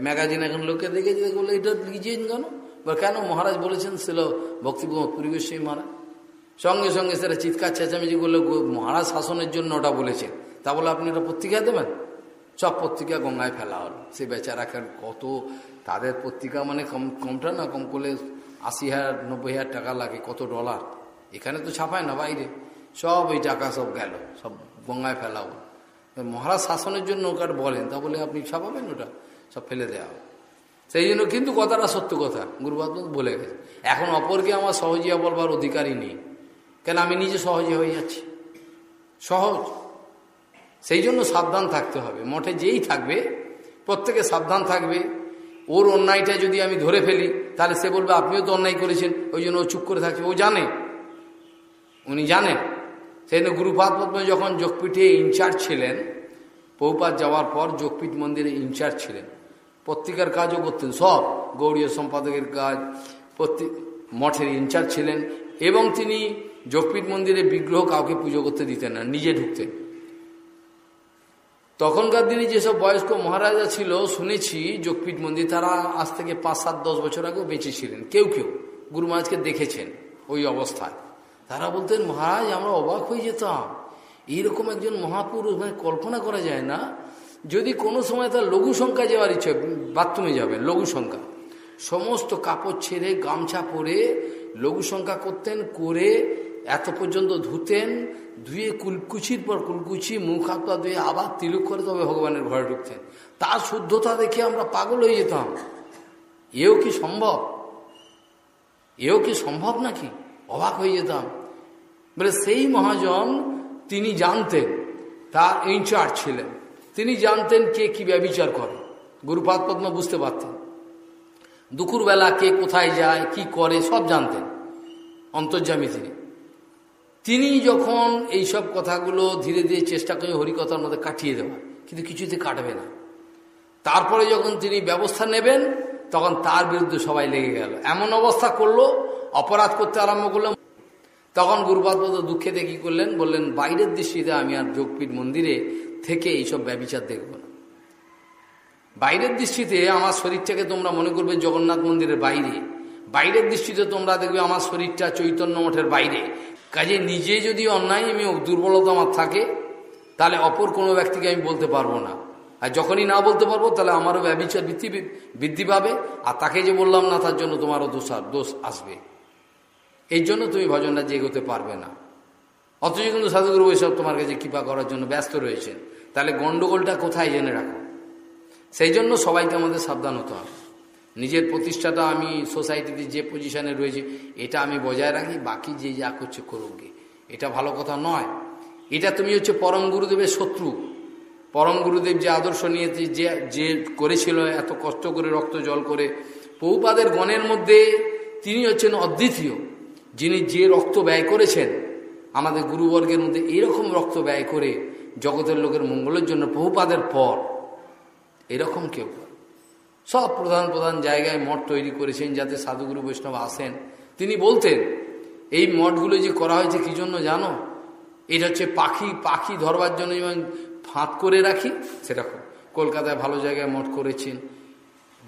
ম্যাগাজিন এখন লোকে দেখেছে বলে এটা লিখেছেন কেন বা কেন মহারাজ বলেছেন ছিল ভক্তিপ্রমোদ পরিবেশ মারা মহারাজ সঙ্গে সঙ্গে সেটা চিৎকার চেঁচামেচি করলে মহারাজ শাসনের জন্য ওটা বলেছেন তা বলে আপনি এটা পত্রিকা দেবেন সব পত্রিকা গঙ্গায় ফেলা হলো সে বেচারা কত তাদের পত্রিকা মানে কম কমটা না কম করলে আশি হাজার নব্বই হাজার টাকা লাগে কত ডলার এখানে তো ছাপায় না বাইরে সব ওই টাকা সব গেল সব গঙ্গায় ফেলাও মহারাজ শাসনের জন্য ওকে বলেন তা বলে আপনি ছাপাবেন ওটা সব ফেলে দেওয়া সেই জন্য কিন্তু কথাটা সত্য কথা গুরুবাদ বলে গেছে এখন অপরকে আমার সহজিয়া বলবার অধিকারই নেই কেন আমি নিজে সহজে হয়ে যাচ্ছি সহজ সেই জন্য সাবধান থাকতে হবে মঠে যেই থাকবে প্রত্যেকে সাবধান থাকবে ওর অন্যায়টা যদি আমি ধরে ফেলি তাহলে সে বলবে আপনিও তো অন্যায় করেছেন ওই জন্য ও চুপ করে থাকছে ও জানে উনি জানেন সেই সেদিন গুরুপাদপদ্ম যখন যোগপীঠে ইনচার্জ ছিলেন পৌপাত যাওয়ার পর যোগপীঠ মন্দিরে ইনচার্জ ছিলেন পত্রিকার কাজও করতেন সব গৌরীয় সম্পাদকের কাজ প্রত্যেক মঠের ইনচার্জ ছিলেন এবং তিনি যোগপীঠ মন্দিরে বিগ্রহ কাউকে পুজো করতে দিতেন না নিজে ঢুকতেন তখনকার দিনে যেসব বয়স্ক মহারাজা ছিল শুনেছি যোগপীঠ মন্দির তারা আজ থেকে পাঁচ সাত দশ বছর আগেও বেঁচে ছিলেন কেউ কেউ গুরু মহারাজকে দেখেছেন ওই অবস্থায় তারা বলতেন মহারাজ আমরা অবাক হয়ে যেতাম এইরকম একজন মহাপুরুষ মানে কল্পনা করা যায় না যদি কোনো সময় তার লঘু সংখ্যা যাওয়ার ইচ্ছে বাথরুমে যাবেন লঘু সংখ্যা সমস্ত কাপড় ছেড়ে গামছা পরে লঘু সংখ্যা করতেন করে এত পর্যন্ত ধুতেন ধুয়ে কুলকুচির পর কুলকুচি মুখ হাত পা ধুয়ে আবার তিলুক করে তবে ভগবানের ঘরে ঢুকতেন তার শুদ্ধতা দেখে আমরা পাগল হয়ে যেতাম এও কি সম্ভব এও কি সম্ভব নাকি অবাক হয়ে যেতাম বলে সেই মহাজন তিনি জানতেন তার ইনচার্জ ছিলেন তিনি জানতেন কে কী ব্যবিচার করে গুরুপাদ পদ্ম বুঝতে পারতেন দুপুরবেলা কে কোথায় যায় কি করে সব জানতেন অন্তর্জামী তিনি তিনি যখন এইসব কথাগুলো ধীরে ধীরে চেষ্টা করে হরিকথার মধ্যে কাটিয়ে দেওয়া কিন্তু কিছুতে কাটবে না তারপরে যখন তিনি ব্যবস্থা নেবেন তখন তার বিরুদ্ধে সবাই লেগে গেল এমন অবস্থা করলো অপরাধ করতে আরম্ভ করলো তখন গুরুপাদপদ দুঃখে দেখি করলেন বললেন বাইরের দৃষ্টিতে আমি আর যোগপীঠ মন্দিরে থেকে এইসব ব্যবচার দেখব না বাইরের দৃষ্টিতে আমার শরীরটাকে তোমরা মনে করবে জগন্নাথ মন্দিরের বাইরে বাইরের দৃষ্টিতে তোমরা দেখবে আমার শরীরটা চৈতন্য মঠের বাইরে কাজে নিজে যদি অন্যায় আমি দুর্বলতা আমার থাকে তাহলে অপর কোনো ব্যক্তিকে আমি বলতে পারবো না আর যখনই না বলতে পারবো তাহলে আমারও ব্যবচার বৃদ্ধি বৃদ্ধি পাবে আর তাকে যে বললাম না তার জন্য তোমারও দোষ দোষ আসবে এই জন্য তুমি ভজনটা যে এগোতে পারবে না অথচ কিন্তু সাধুগুরু বৈষ্ণব তোমার কাছে কৃপা করার জন্য ব্যস্ত রয়েছেন তাহলে গণ্ডগোলটা কোথায় জেনে রাখো সেই জন্য সবাইকে আমাদের সাবধান হতে হবে নিজের প্রতিষ্ঠাটা আমি সোসাইটিতে যে পজিশানে রয়েছে এটা আমি বজায় রাখি বাকি যে যা করছে করুক এটা ভালো কথা নয় এটা তুমি হচ্ছে পরম গুরুদেবের শত্রু পরম গুরুদেব যে আদর্শ নিয়েছে যে যে করেছিল এত কষ্ট করে রক্ত জল করে পৌপাদের গণের মধ্যে তিনি হচ্ছেন অদ্বিতীয় যিনি যে রক্ত ব্যয় করেছেন আমাদের গুরুবর্গের মধ্যে এরকম রক্ত ব্যয় করে জগতের লোকের মঙ্গলের জন্য বহুপাদের পর এরকম কেউ সব প্রধান প্রধান জায়গায় মঠ তৈরি করেছেন যাতে সাধুগুরু বৈষ্ণব আসেন তিনি বলতেন এই মঠগুলো যে করা হয়েছে কি জন্য জানো এটা হচ্ছে পাখি পাখি ধরবার জন্য যেমন ফাঁক করে রাখি সেরকম কলকাতায় ভালো জায়গায় মঠ করেছেন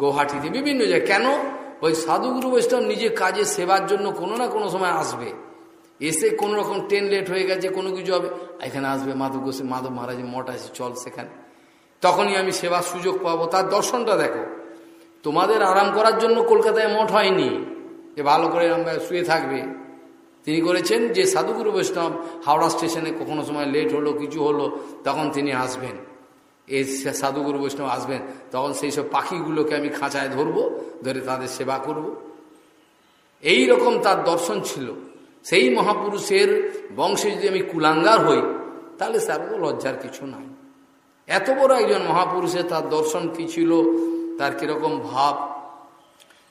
গৌহাটিতে বিভিন্ন জায়গায় কেন ওই সাধুগুরু বৈষ্ণব নিজে কাজে সেবার জন্য কোনো না কোনো সময় আসবে এসে কোনো রকম ট্রেন লেট হয়ে গেছে কোনো কিছু হবে এখানে আসবে মাধব গোসে মাধব মহারাজ মঠ আছে চল সেখানে তখনই আমি সেবার সুযোগ পাবো তার দর্শনটা দেখো তোমাদের আরাম করার জন্য কলকাতায় মঠ হয়নি যে ভালো করে শুয়ে থাকবে তিনি করেছেন যে সাধুগুরু বৈষ্ণব হাওড়া স্টেশনে কখনো সময় লেট হলো কিছু হলো তখন তিনি আসবেন এই সাধুগুরু বৈষ্ণব আসবেন তখন সেই সব পাখিগুলোকে আমি খাঁচায় ধরবো ধরে তাদের সেবা করব। এই রকম তার দর্শন ছিল সেই মহাপুরুষের বংশে যদি আমি কুলাঙ্গার হই তাহলে তার লজ্জার কিছু নাই এত বড় একজন মহাপুরুষের তার দর্শন কি ছিল তার কীরকম ভাব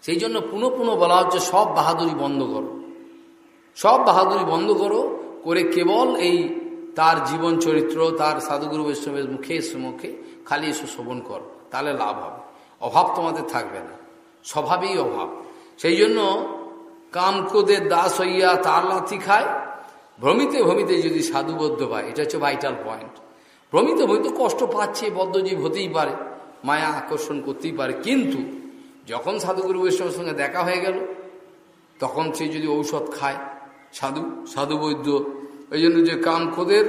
সেই জন্য পুনঃ পুনঃ বলা হচ্ছে সব বাহাদুরি বন্ধ করো সব বাহাদুরি বন্ধ করো করে কেবল এই তার জীবন চরিত্র তার সাধুগুরু বৈষ্ণবের মুখে মুখে খালি সুশোভন কর তাহলে লাভ হবে অভাব তোমাদের থাকবে না স্বভাবেই অভাব সেই জন্য কামকোদের দাস হইয়া তার লাথি খায় ভ্রমিতে ভ্রমিতে যদি সাধুবদ্ধ পায় এটা হচ্ছে ভাইটাল পয়েন্ট ভ্রমিতে ভ্রমিত কষ্ট পাচ্ছে বদ্ধজীব হতেই পারে মায়া আকর্ষণ করতেই পারে কিন্তু যখন সাধুগুরু বৈষ্ণবের সঙ্গে দেখা হয়ে গেল তখন সে যদি ঔষধ খায় সাধু সাধু বৈদ্য ওই জন্য যে কাম খোদের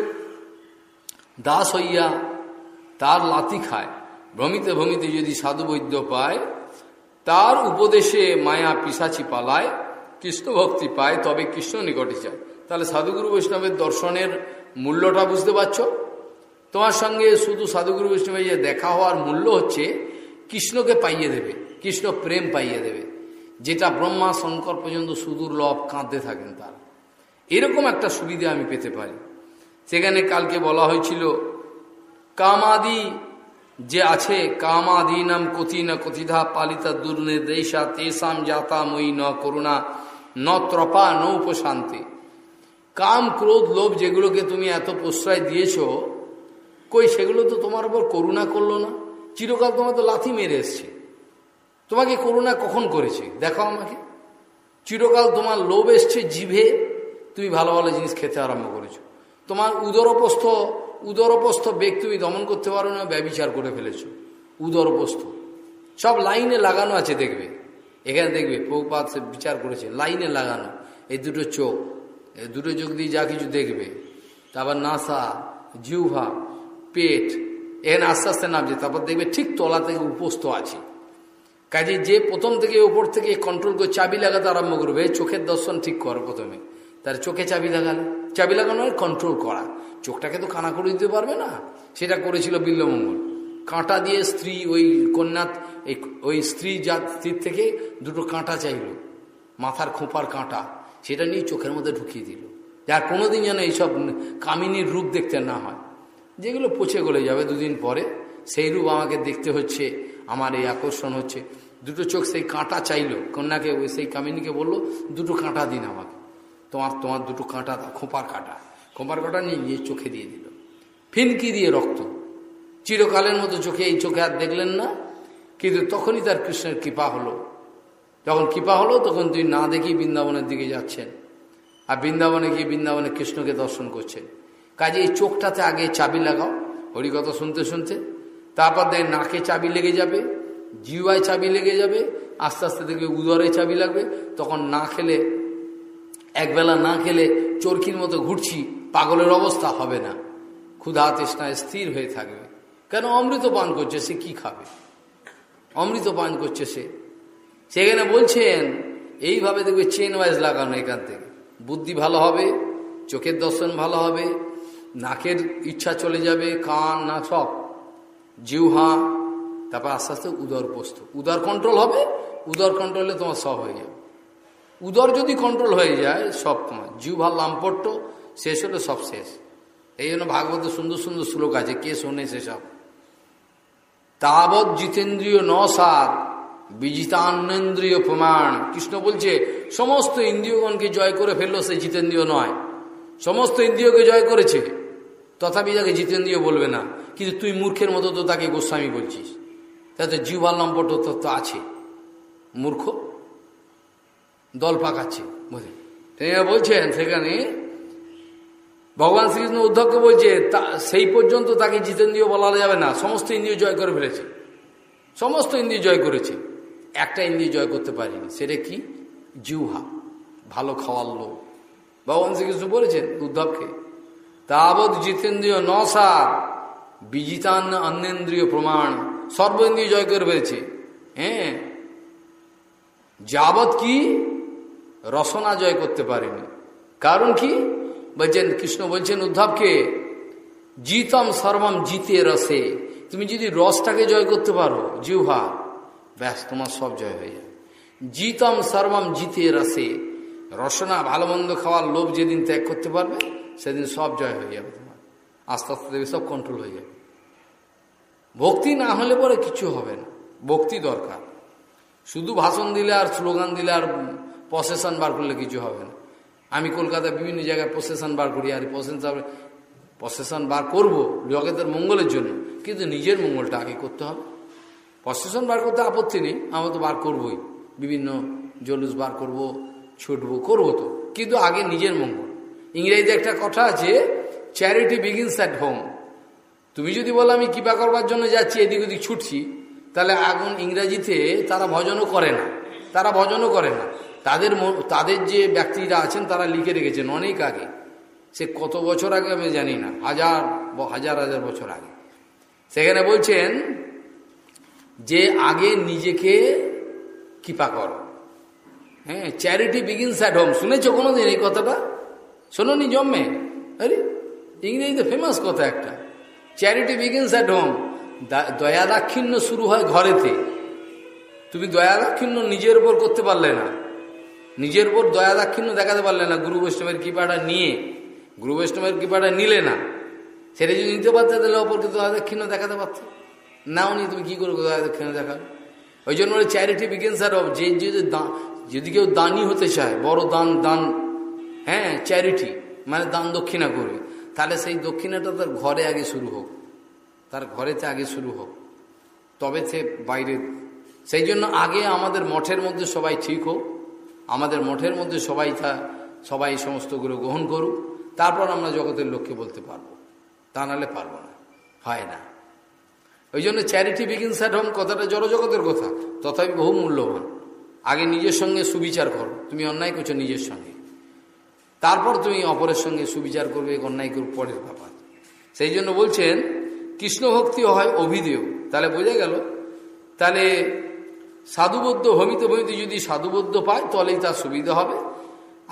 দাস হইয়া তার লাতি খায় ভ্রমিতে ভ্রমিতে যদি সাধু বৈদ্য পায় তার উপদেশে মায়া পিসাচি পালায় কৃষ্ণ ভক্তি পায় তবে কৃষ্ণ নিকটে যায় তাহলে সাধুগুরু বৈষ্ণবের দর্শনের মূল্যটা বুঝতে পারছ তোমার সঙ্গে শুধু সাধুগুরু বৈষ্ণবের যে দেখা হওয়ার মূল্য হচ্ছে কৃষ্ণকে পাইয়ে দেবে কৃষ্ণ প্রেম পাইয়ে দেবে যেটা ব্রহ্মা শঙ্কর পর্যন্ত সুদূর লভ কাঁদতে থাকেন তারা এরকম একটা সুবিধা আমি পেতে পারি সেখানে কালকে বলা হয়েছিল কামাদি যে আছে কামাদি নাম কথি না কথিধা পালিতা দুর্নির্দেশা তেসাম জাতা মই ন করুণা ন ত্রপা ন উপশান্তি কাম ক্রোধ লোভ যেগুলোকে তুমি এত প্রশ্রয় দিয়েছ কই সেগুলো তো তোমার উপর করুণা করলো না চিরকাল তোমার তো লাথি মেরে এসছে তোমাকে করুণা কখন করেছে দেখো আমাকে চিরকাল তোমার লোভ এসছে জিভে তুমি ভালো ভালো জিনিস খেতে আরম্ভ করেছো তোমার উদরপস্থ উদরপস্থ বেগ তুমি দমন করতে পারো না ব্যবিচার করে ফেলেছো উদরপস্থ সব লাইনে লাগানো আছে দেখবে এখানে দেখবে প্রপাত বিচার করেছে লাইনে লাগানো এই দুটো চোখ এই দুটো চোখ দিয়ে যা কিছু দেখবে তারপর নাসা জিউভা পেট এখানে আস্তে আস্তে নামছে তারপর দেখবে ঠিক তলা থেকে উপস্থ আছে কাজে যে প্রথম থেকে ওপর থেকে কন্ট্রোল করে চাবি লাগাতে আরম্ভ করবে চোখের দর্শন ঠিক কর প্রথমে তার চোখে চাবি লাগালো চাবি লাগানো হয় কন্ট্রোল করা চোখটাকে তো খানা করে দিতে পারবে না সেটা করেছিল বিল্লমঙ্গল কাঁটা দিয়ে স্ত্রী ওই কন্যা ওই স্ত্রী জাত স্ত্রীর থেকে দুটো কাঁটা চাইল মাথার খোঁপার কাঁটা সেটা নিয়ে চোখের মধ্যে ঢুকিয়ে দিল যার কোনোদিন যেন এইসব কামিনীর রূপ দেখতে না হয় যেগুলো পচে গলে যাবে দুদিন পরে সেই রূপ আমাকে দেখতে হচ্ছে আমার এই আকর্ষণ হচ্ছে দুটো চোখ সেই কাঁটা চাইল কন্যাকে সেই কামিনীকে বলল দুটো কাঁটা দিন আমাকে তোমার তোমার দুটো কাঁটা খোঁপার কাঁটা খোঁপার কাঁটা নিয়ে গিয়ে চোখে দিয়ে দিল ফিনকি দিয়ে রক্ত চিরকালের মতো চোখে এই চোখে আর দেখলেন না কিন্তু তখনই তার কৃষ্ণের কৃপা হলো যখন কৃপা হলো তখন তুই না দেখি বৃন্দাবনের দিকে যাচ্ছেন আর বৃন্দাবনে গিয়ে বৃন্দাবনে কৃষ্ণকে দর্শন করছেন কাজে এই চোখটাতে আগে চাবি লাগাও হরিকথা শুনতে শুনতে তারপর দেখ নাকে চাবি লেগে যাবে জিওয়ায় চাবি লেগে যাবে আস্তে আস্তে দেখবে উদরে চাবি লাগবে তখন না খেলে একবেলা না খেলে চরকির মতো ঘুরছি পাগলের অবস্থা হবে না ক্ষুধা তৃষ্ণায় স্থির হয়ে থাকবে কেন অমৃত পান করছে সে কি খাবে অমৃত পান করছে সে সেখানে বলছেন এইভাবে দেখবে চেন ওয়াইজ লাগানো এখান থেকে বুদ্ধি ভালো হবে চোখের দর্শন ভালো হবে নাকের ইচ্ছা চলে যাবে কান না সব জিউহা তারপর আস্তে আস্তে উদর পোস্ত উদর কন্ট্রোল হবে উদর কন্ট্রোলে তোমার সব হয়ে যাবে উদর যদি কন্ট্রোল হয়ে যায় সব সময় জিহ্বার লাম্পট্য শেষ হলে সব শেষ এই জন্য ভাগবত সুন্দর সুন্দর শ্লোক আছে কে শোনে সেসব তাবৎ জিতেন্দ্রীয় ন সাত বিজিতান্নেন্দ্রীয় প্রমাণ কৃষ্ণ বলছে সমস্ত ইন্দ্রিয়গণকে জয় করে ফেললো সে জিতেন্দ্রীয় নয় সমস্ত ইন্দ্রিয়কে জয় করেছে তথাপি তাকে জিতেন্দ্রীয় বলবে না কিন্তু তুই মূর্খের মতো তো তাকে গোস্বামী বলছিস তাতে জীবাল নম্বরটা তত্ত্ব আছে মূর্খ দল পাকাচ্ছে বুঝলেন তিনি বলছেন সেখানে ভগবান শ্রীকৃষ্ণ অধ্যক্ষ বলছে তা সেই পর্যন্ত তাকে জিতেন্দ্রীয় বলা যাবে না সমস্ত ইন্দ্রিয় জয় করে ফেলেছে সমস্ত ইন্দ্রিয় জয় করেছে একটা ইন্দ্রিয় জয় করতে পারিনি সেটা কি জিউহা ভালো খাওয়ার লোক ভগবান শ্রীকৃষ্ণ বলেছেন উদ্ধবকে তাবৎ জিতেন্দ্রীয় নসার বিজিতান অন্নেন্দ্রীয় প্রমাণ সর্ব ইন্দ্রিয় জয় করে ফেলেছে হ্যাঁ যাবৎ কি রসনা জয় করতে পারেনি কারণ কি বলছেন কৃষ্ণ বলছেন উদ্ধবকে জিতম সর্বম জিতে রসে তুমি যদি রসটাকে জয় করতে পারো জিহা ব্যাস তোমার সব জয় হয়ে যায় জিতম সর্বম জিতে রসে রসনা ভালো মন্দ খাওয়ার লোভ যেদিন ত্যাগ করতে পারবে সেদিন সব জয় হয়ে যাবে তোমার আস্তে আস্তে দেবে সব কন্ট্রোল হয়ে যাবে ভক্তি না হলে পরে কিছু হবে না ভক্তি দরকার শুধু ভাষণ দিলে আর স্লোগান দিলে আর প্রসেশন বার করলে কিছু হবে না আমি কলকাতা বিভিন্ন জায়গায় প্রসেশন বার করি আর প্রসেশন প্রসেশন বার করব জগতের মঙ্গলের জন্য কিন্তু নিজের মঙ্গলটা আগে করতে হবে প্রসেশন বার করতে আপত্তি নেই আমরা তো বার করবোই বিভিন্ন জলুস বার করব ছুটবো করবো তো কিন্তু আগে নিজের মঙ্গল ইংরেজিতে একটা কথা আছে চ্যারিটি বিগিনস অ্যাট হোম তুমি যদি বলো আমি কৃপা করবার জন্য যাচ্ছি এদিক ওদিক ছুটছি তাহলে আগুন ইংরাজিতে তারা ভজনও করে না তারা ভজনও করে না তাদের তাদের যে ব্যক্তিরা আছেন তারা লিখে রেখেছেন অনেক আগে সে কত বছর আগে আমি জানি না হাজার হাজার হাজার বছর আগে সেখানে বলছেন যে আগে নিজেকে কৃপা করো হ্যাঁ চ্যারিটি বিগিনস অ্যাট হোম শুনেছ কোনো দিন এই কথাটা শোনোনি জন্মে আরে ইংরেজিতে ফেমাস কথা একটা চ্যারিটি বিগিনস অ্যাট হোম দয়া দাক্ষিণ্য শুরু হয় ঘরেতে তুমি দয়া দাক্ষিণ্য নিজের উপর করতে পারলে না নিজের উপর দয়া দাক্ষিণ্য দেখাতে পারলে না গুরু বৈষ্ণবের কৃপাটা নিয়ে গুরু বৈষ্ণবের কৃপাটা নিলে না সেটা যদি নিতে পারত তাহলে অপরকে দয়া দাক্ষিণ্য দেখাতে পারত নাও নি তুমি কী করবে দয়া দাক্ষিণ্য দেখাবে ওই জন্য বলে চ্যারিটি স্যার অফ যে যে যদি কেউ দানই হতে চায় বড় দান দান হ্যাঁ চ্যারিটি মানে দান দক্ষিণা করবে তাহলে সেই দক্ষিণাটা তার ঘরে আগে শুরু হোক তার ঘরেতে আগে শুরু হোক তবে সে বাইরে সেই জন্য আগে আমাদের মঠের মধ্যে সবাই ঠিক হোক আমাদের মঠের মধ্যে সবাই তা সবাই সমস্তগুলো গ্রহণ করুক তারপর আমরা জগতের লক্ষ্যে বলতে পারবো তা নাহলে পারবো না হয় না ওই জন্য চ্যারিটি বিগিনস অ্যাট হোম কথাটা জড়জগতের কথা তথাপি বহু মূল্যবান আগে নিজের সঙ্গে সুবিচার করো তুমি অন্যায় করছো নিজের সঙ্গে তারপর তুমি অপরের সঙ্গে সুবিচার করবে অন্যায় করুক পরের ব্যাপার সেই জন্য বলছেন কৃষ্ণভক্তিও হয় অভিধেয় তাহলে বোঝা গেল তাহলে সাধুবদ্ধ ভমিতে ভমিতে যদি সাধুবদ্ধ পায় তাহলেই তার সুবিধা হবে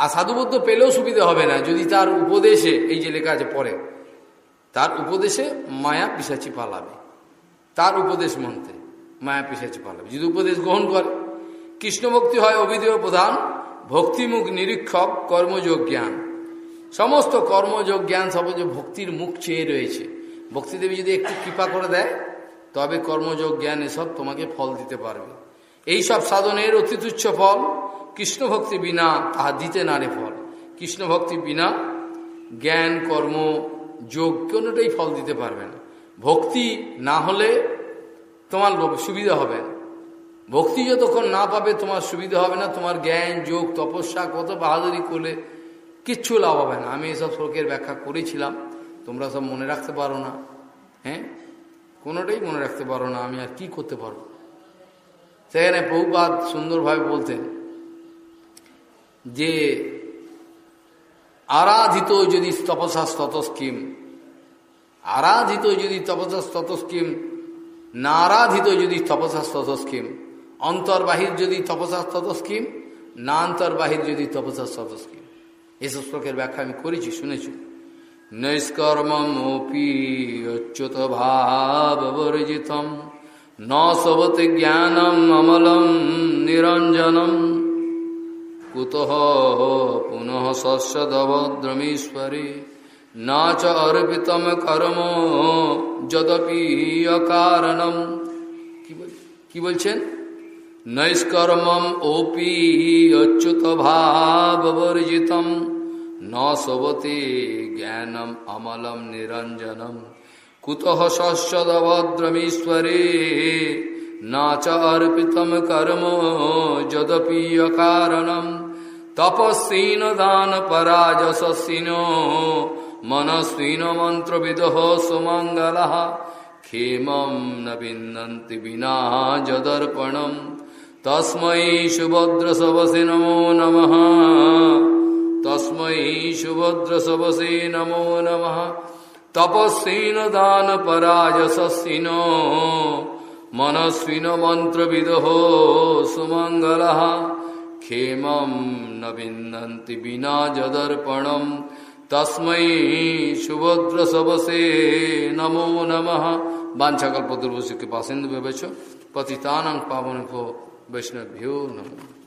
আর সাধুবদ্ধ পেলেও সুবিধা হবে না যদি তার উপদেশে এই যে লেখা আছে পরে তার উপদেশে মায়া পিসাচি পালাবে তার উপদেশ মন্ত্রে মায়া পিসাচি পালাবে যদি উপদেশ গ্রহণ করে কৃষ্ণভক্তি হয় অভিদেয় প্রধান ভক্তিমুখ নিরীক্ষক কর্মযোগ জ্ঞান সমস্ত কর্মযোগ জ্ঞান সবজ ভক্তির মুখ চেয়ে রয়েছে ভক্তিদেবী যদি একটু কৃপা করে দেয় তবে কর্মযোগ জ্ঞান এসব তোমাকে ফল দিতে পারবে এই সব সাধনের অতি তুচ্ছ ফল কৃষ্ণভক্তি বিনা তাহা দিতে নারে ফল কৃষ্ণভক্তি বিনা জ্ঞান কর্ম যোগ কোনোটাই ফল দিতে পারবে না ভক্তি না হলে তোমার সুবিধা হবে না ভক্তি যতক্ষণ না পাবে তোমার সুবিধা হবে না তোমার জ্ঞান যোগ তপস্যা কত বাহাদুরি করলে কিচ্ছু লাভ হবে না আমি এসব শ্লোকের ব্যাখ্যা করেছিলাম তোমরা সব মনে রাখতে পারো না হ্যাঁ কোনোটাই মনে রাখতে পারো না আমি আর কি করতে পারবো সেখানে বহুপাত সুন্দরভাবে বলতেন যে আরাধিত যদি তপসা স্কিম আরাধিত যদি তপসা স্ততস্কিম নারাধিত যদি তপসা স্কিম অন্তর্বাহির যদি তপসা স্ততস্কিম না অন্তর্বাহির যদি তপসা স্ততস্কিম এসব শ্লোকের ব্যাখ্যা আমি করেছি শুনেছি নৈষ্কর্মমপি অচ্যুত বর্জিতম নবতি জ্ঞানম অমলম নিরঞ্জনম কুত পুনঃ শস্যদ্রমীশ্বরী না চ অর্পিতম কর্ম যদপি অকারণম কি বলছেন নৈষ্কর্মম ওপি অচ্যুত ভাবর্জিত নবতি জ্ঞানম অমলম নিরঞ্জনম कुतः शस्यदभद्रमीश्वरे न च अर्पितं कर्म यदपीयकारणं तपस्विन दानपराजसस्विनो मनस्विन मन्त्रविदः सुमङ्गलः क्षेमं न विन्दन्ति विना जदर्पणं तस्मै सुभद्रसवसे नमो नमः तस्मै सुभद्रसवसे नमो नमः তপস্বিন দান পরাজসস্বিনো মনস্বিন মন্ত্রবিদহ সুমঙ্গল ক্ষেম নবিন্দি বিনা যদর্পণ তস্মৈ সুভদ্র সবসে নমো নম বাঞ্ছাকল্পতুর্বশিকে পাসেন্দু ভেবেছ পতিতানং পাবনভো বৈষ্ণভ্যো নম